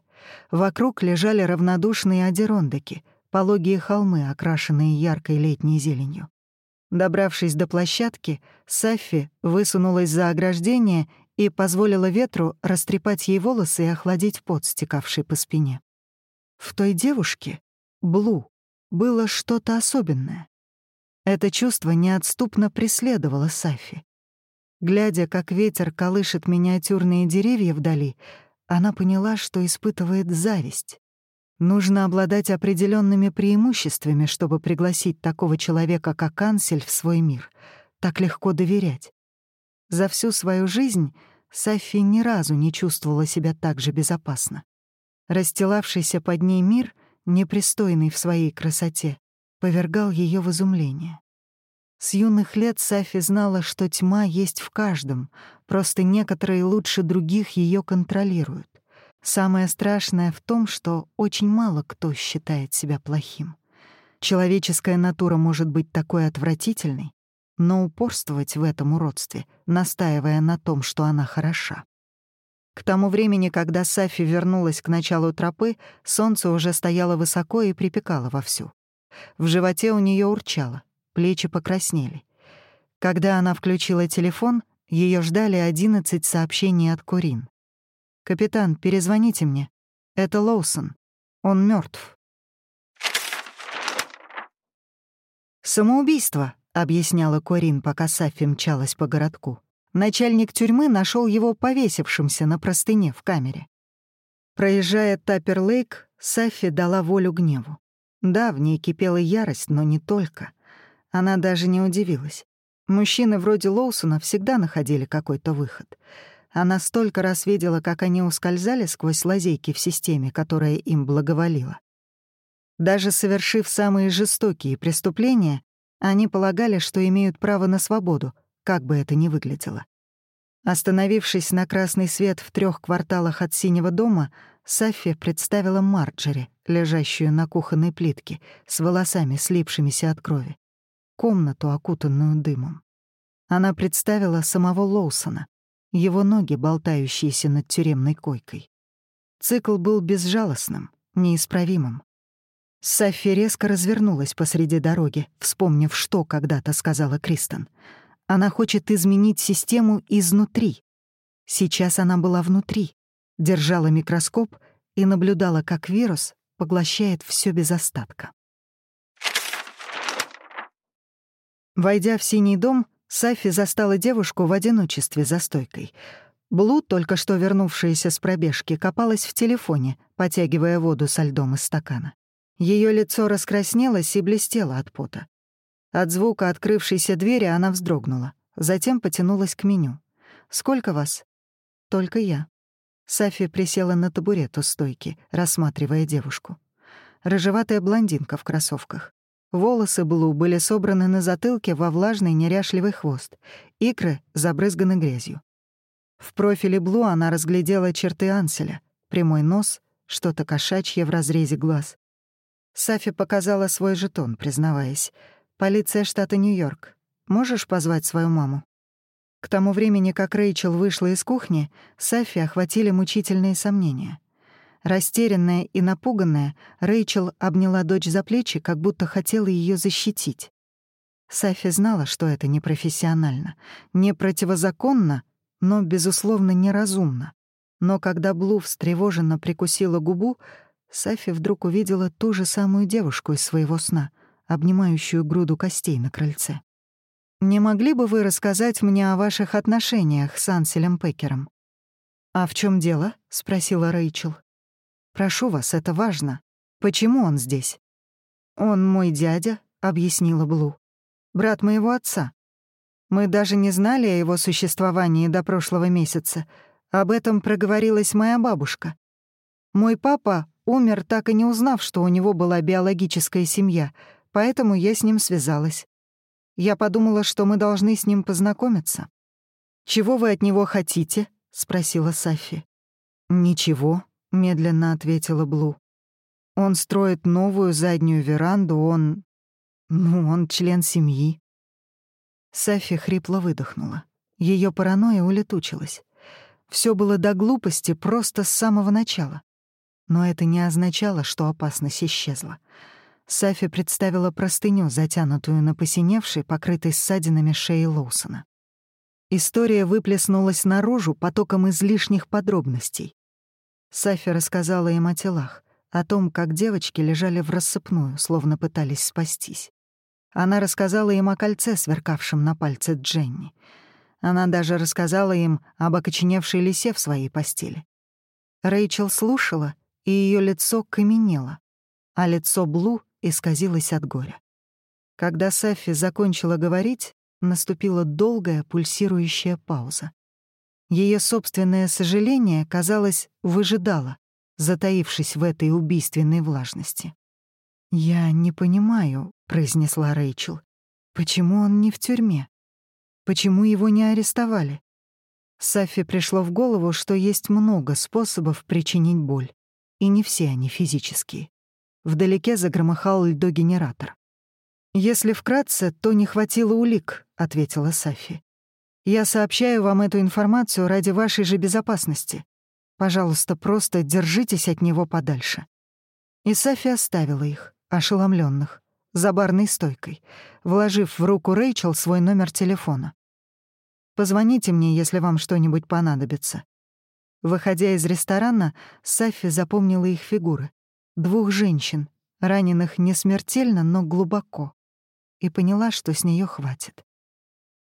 A: Вокруг лежали равнодушные одерондоки, пологие холмы, окрашенные яркой летней зеленью. Добравшись до площадки, Саффи высунулась за ограждение и позволила ветру растрепать ей волосы и охладить пот, стекавший по спине. В той девушке, Блу, было что-то особенное. Это чувство неотступно преследовало Сафи. Глядя, как ветер колышет миниатюрные деревья вдали, она поняла, что испытывает зависть. Нужно обладать определенными преимуществами, чтобы пригласить такого человека, как Ансель, в свой мир. Так легко доверять. За всю свою жизнь Сафи ни разу не чувствовала себя так же безопасно. Расстилавшийся под ней мир, непристойный в своей красоте, повергал ее в изумление. С юных лет Сафи знала, что тьма есть в каждом, просто некоторые лучше других ее контролируют. Самое страшное в том, что очень мало кто считает себя плохим. Человеческая натура может быть такой отвратительной, но упорствовать в этом уродстве, настаивая на том, что она хороша. К тому времени, когда Сафи вернулась к началу тропы, солнце уже стояло высоко и припекало вовсю. В животе у нее урчало, плечи покраснели. Когда она включила телефон, ее ждали одиннадцать сообщений от Курин. «Капитан, перезвоните мне. Это Лоусон. Он мертв. «Самоубийство», — объясняла Корин, пока Сафи мчалась по городку. Начальник тюрьмы нашел его повесившимся на простыне в камере. Проезжая Таппер-Лейк, Сафи дала волю гневу. Да, в ней кипела ярость, но не только. Она даже не удивилась. Мужчины вроде Лоусона всегда находили какой-то выход — она столько раз видела, как они ускользали сквозь лазейки в системе, которая им благоволила. Даже совершив самые жестокие преступления, они полагали, что имеют право на свободу, как бы это ни выглядело. Остановившись на красный свет в трех кварталах от синего дома, Саффи представила Марджери, лежащую на кухонной плитке, с волосами, слипшимися от крови. Комнату, окутанную дымом. Она представила самого Лоусона, его ноги, болтающиеся над тюремной койкой. Цикл был безжалостным, неисправимым. Саффи резко развернулась посреди дороги, вспомнив, что когда-то сказала Кристен. Она хочет изменить систему изнутри. Сейчас она была внутри, держала микроскоп и наблюдала, как вирус поглощает все без остатка. Войдя в синий дом, Сафи застала девушку в одиночестве за стойкой. Блу, только что вернувшаяся с пробежки, копалась в телефоне, потягивая воду со льдом из стакана. Ее лицо раскраснелось и блестело от пота. От звука открывшейся двери она вздрогнула, затем потянулась к меню. «Сколько вас?» «Только я». Сафи присела на табурет у стойки, рассматривая девушку. Рыжеватая блондинка в кроссовках. Волосы Блу были собраны на затылке во влажный неряшливый хвост, икры забрызганы грязью. В профиле Блу она разглядела черты Анселя, прямой нос, что-то кошачье в разрезе глаз. Сафи показала свой жетон, признаваясь. «Полиция штата Нью-Йорк. Можешь позвать свою маму?» К тому времени, как Рэйчел вышла из кухни, Сафи охватили мучительные сомнения — Растерянная и напуганная, Рэйчел обняла дочь за плечи, как будто хотела ее защитить. Сафи знала, что это непрофессионально, не противозаконно, но, безусловно, неразумно. Но когда Блу встревоженно прикусила губу, Сафи вдруг увидела ту же самую девушку из своего сна, обнимающую груду костей на крыльце. «Не могли бы вы рассказать мне о ваших отношениях с Анселем Пекером?» «А в чем дело?» — спросила Рэйчел. Прошу вас, это важно. Почему он здесь?» «Он мой дядя», — объяснила Блу. «Брат моего отца. Мы даже не знали о его существовании до прошлого месяца. Об этом проговорилась моя бабушка. Мой папа умер, так и не узнав, что у него была биологическая семья, поэтому я с ним связалась. Я подумала, что мы должны с ним познакомиться. «Чего вы от него хотите?» — спросила Сафи. «Ничего», — медленно ответила Блу. «Он строит новую заднюю веранду, он... Ну, он член семьи». Сафи хрипло выдохнула. Ее паранойя улетучилась. Все было до глупости просто с самого начала. Но это не означало, что опасность исчезла. Сафи представила простыню, затянутую на посиневшей, покрытой ссадинами шеи Лоусона. История выплеснулась наружу потоком излишних подробностей. Сафи рассказала им о телах, о том, как девочки лежали в рассыпную, словно пытались спастись. Она рассказала им о кольце, сверкавшем на пальце Дженни. Она даже рассказала им об окоченевшей лисе в своей постели. Рэйчел слушала, и ее лицо каменело, а лицо Блу исказилось от горя. Когда Сафи закончила говорить, наступила долгая пульсирующая пауза. Ее собственное сожаление, казалось, выжидало, затаившись в этой убийственной влажности. «Я не понимаю», — произнесла Рэйчел, — «почему он не в тюрьме? Почему его не арестовали?» Сафи пришло в голову, что есть много способов причинить боль, и не все они физические. Вдалеке загромыхал льдогенератор. «Если вкратце, то не хватило улик», — ответила Сафи. «Я сообщаю вам эту информацию ради вашей же безопасности. Пожалуйста, просто держитесь от него подальше». И Сафи оставила их ошеломленных, за барной стойкой, вложив в руку Рэйчел свой номер телефона. «Позвоните мне, если вам что-нибудь понадобится». Выходя из ресторана, Сафи запомнила их фигуры. Двух женщин, раненых не смертельно, но глубоко. И поняла, что с нее хватит.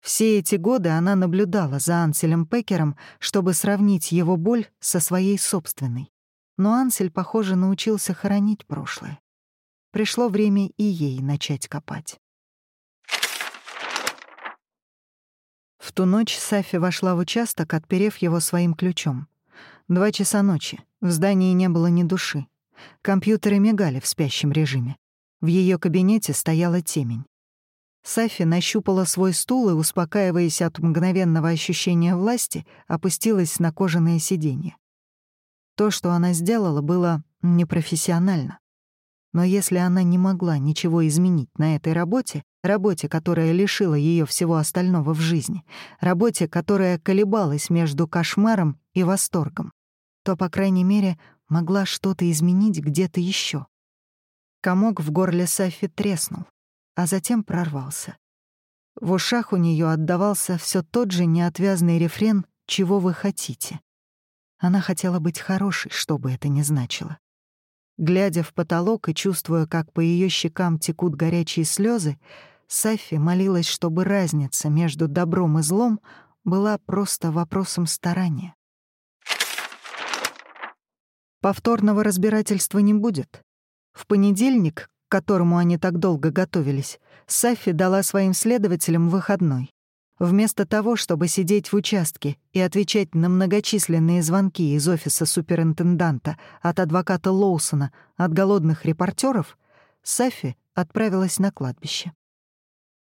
A: Все эти годы она наблюдала за Анселем Пекером, чтобы сравнить его боль со своей собственной. Но Ансель, похоже, научился хоронить прошлое. Пришло время и ей начать копать. В ту ночь Сафи вошла в участок, отперев его своим ключом. Два часа ночи. В здании не было ни души. Компьютеры мигали в спящем режиме. В ее кабинете стояла темень. Сафи нащупала свой стул и, успокаиваясь от мгновенного ощущения власти, опустилась на кожаное сиденье. То, что она сделала, было непрофессионально. Но если она не могла ничего изменить на этой работе, работе, которая лишила ее всего остального в жизни, работе, которая колебалась между кошмаром и восторгом, то, по крайней мере, могла что-то изменить где-то еще. Комок в горле Сафи треснул, а затем прорвался. В ушах у нее отдавался все тот же неотвязный рефрен «Чего вы хотите?». Она хотела быть хорошей, что бы это ни значило. Глядя в потолок и чувствуя, как по ее щекам текут горячие слезы, Сафи молилась, чтобы разница между добром и злом была просто вопросом старания. Повторного разбирательства не будет. В понедельник, к которому они так долго готовились, Сафи дала своим следователям выходной. Вместо того, чтобы сидеть в участке и отвечать на многочисленные звонки из офиса суперинтенданта, от адвоката Лоусона, от голодных репортеров, Сафи отправилась на кладбище.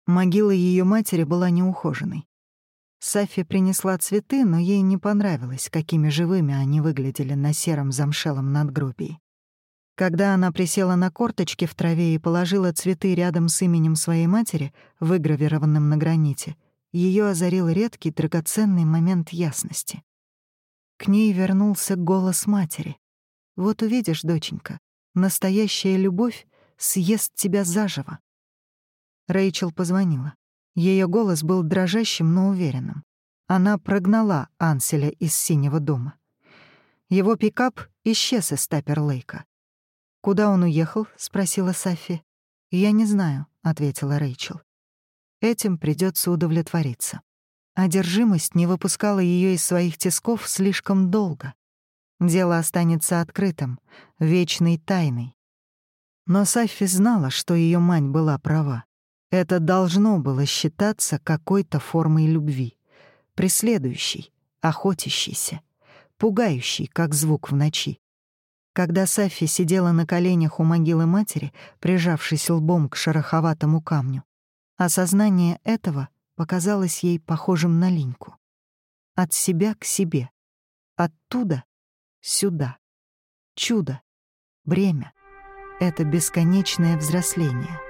A: Могила ее матери была неухоженной. Сафи принесла цветы, но ей не понравилось, какими живыми они выглядели на сером замшелом надгробии. Когда она присела на корточки в траве и положила цветы рядом с именем своей матери, выгравированным на граните — ее озарил редкий драгоценный момент ясности. К ней вернулся голос матери. «Вот увидишь, доченька, настоящая любовь съест тебя заживо». Рэйчел позвонила. Ее голос был дрожащим, но уверенным. Она прогнала Анселя из синего дома. Его пикап исчез из Таппер-Лейка. «Куда он уехал?» — спросила Сафи. «Я не знаю», — ответила Рэйчел. Этим придется удовлетвориться. Одержимость не выпускала ее из своих тисков слишком долго. Дело останется открытым, вечной тайной. Но Саффи знала, что ее мать была права. Это должно было считаться какой-то формой любви, преследующей, охотящейся, пугающей, как звук в ночи. Когда Сафи сидела на коленях у могилы матери, прижавшись лбом к шероховатому камню, осознание этого показалось ей похожим на линьку. От себя к себе, оттуда сюда. Чудо, бремя — это бесконечное взросление —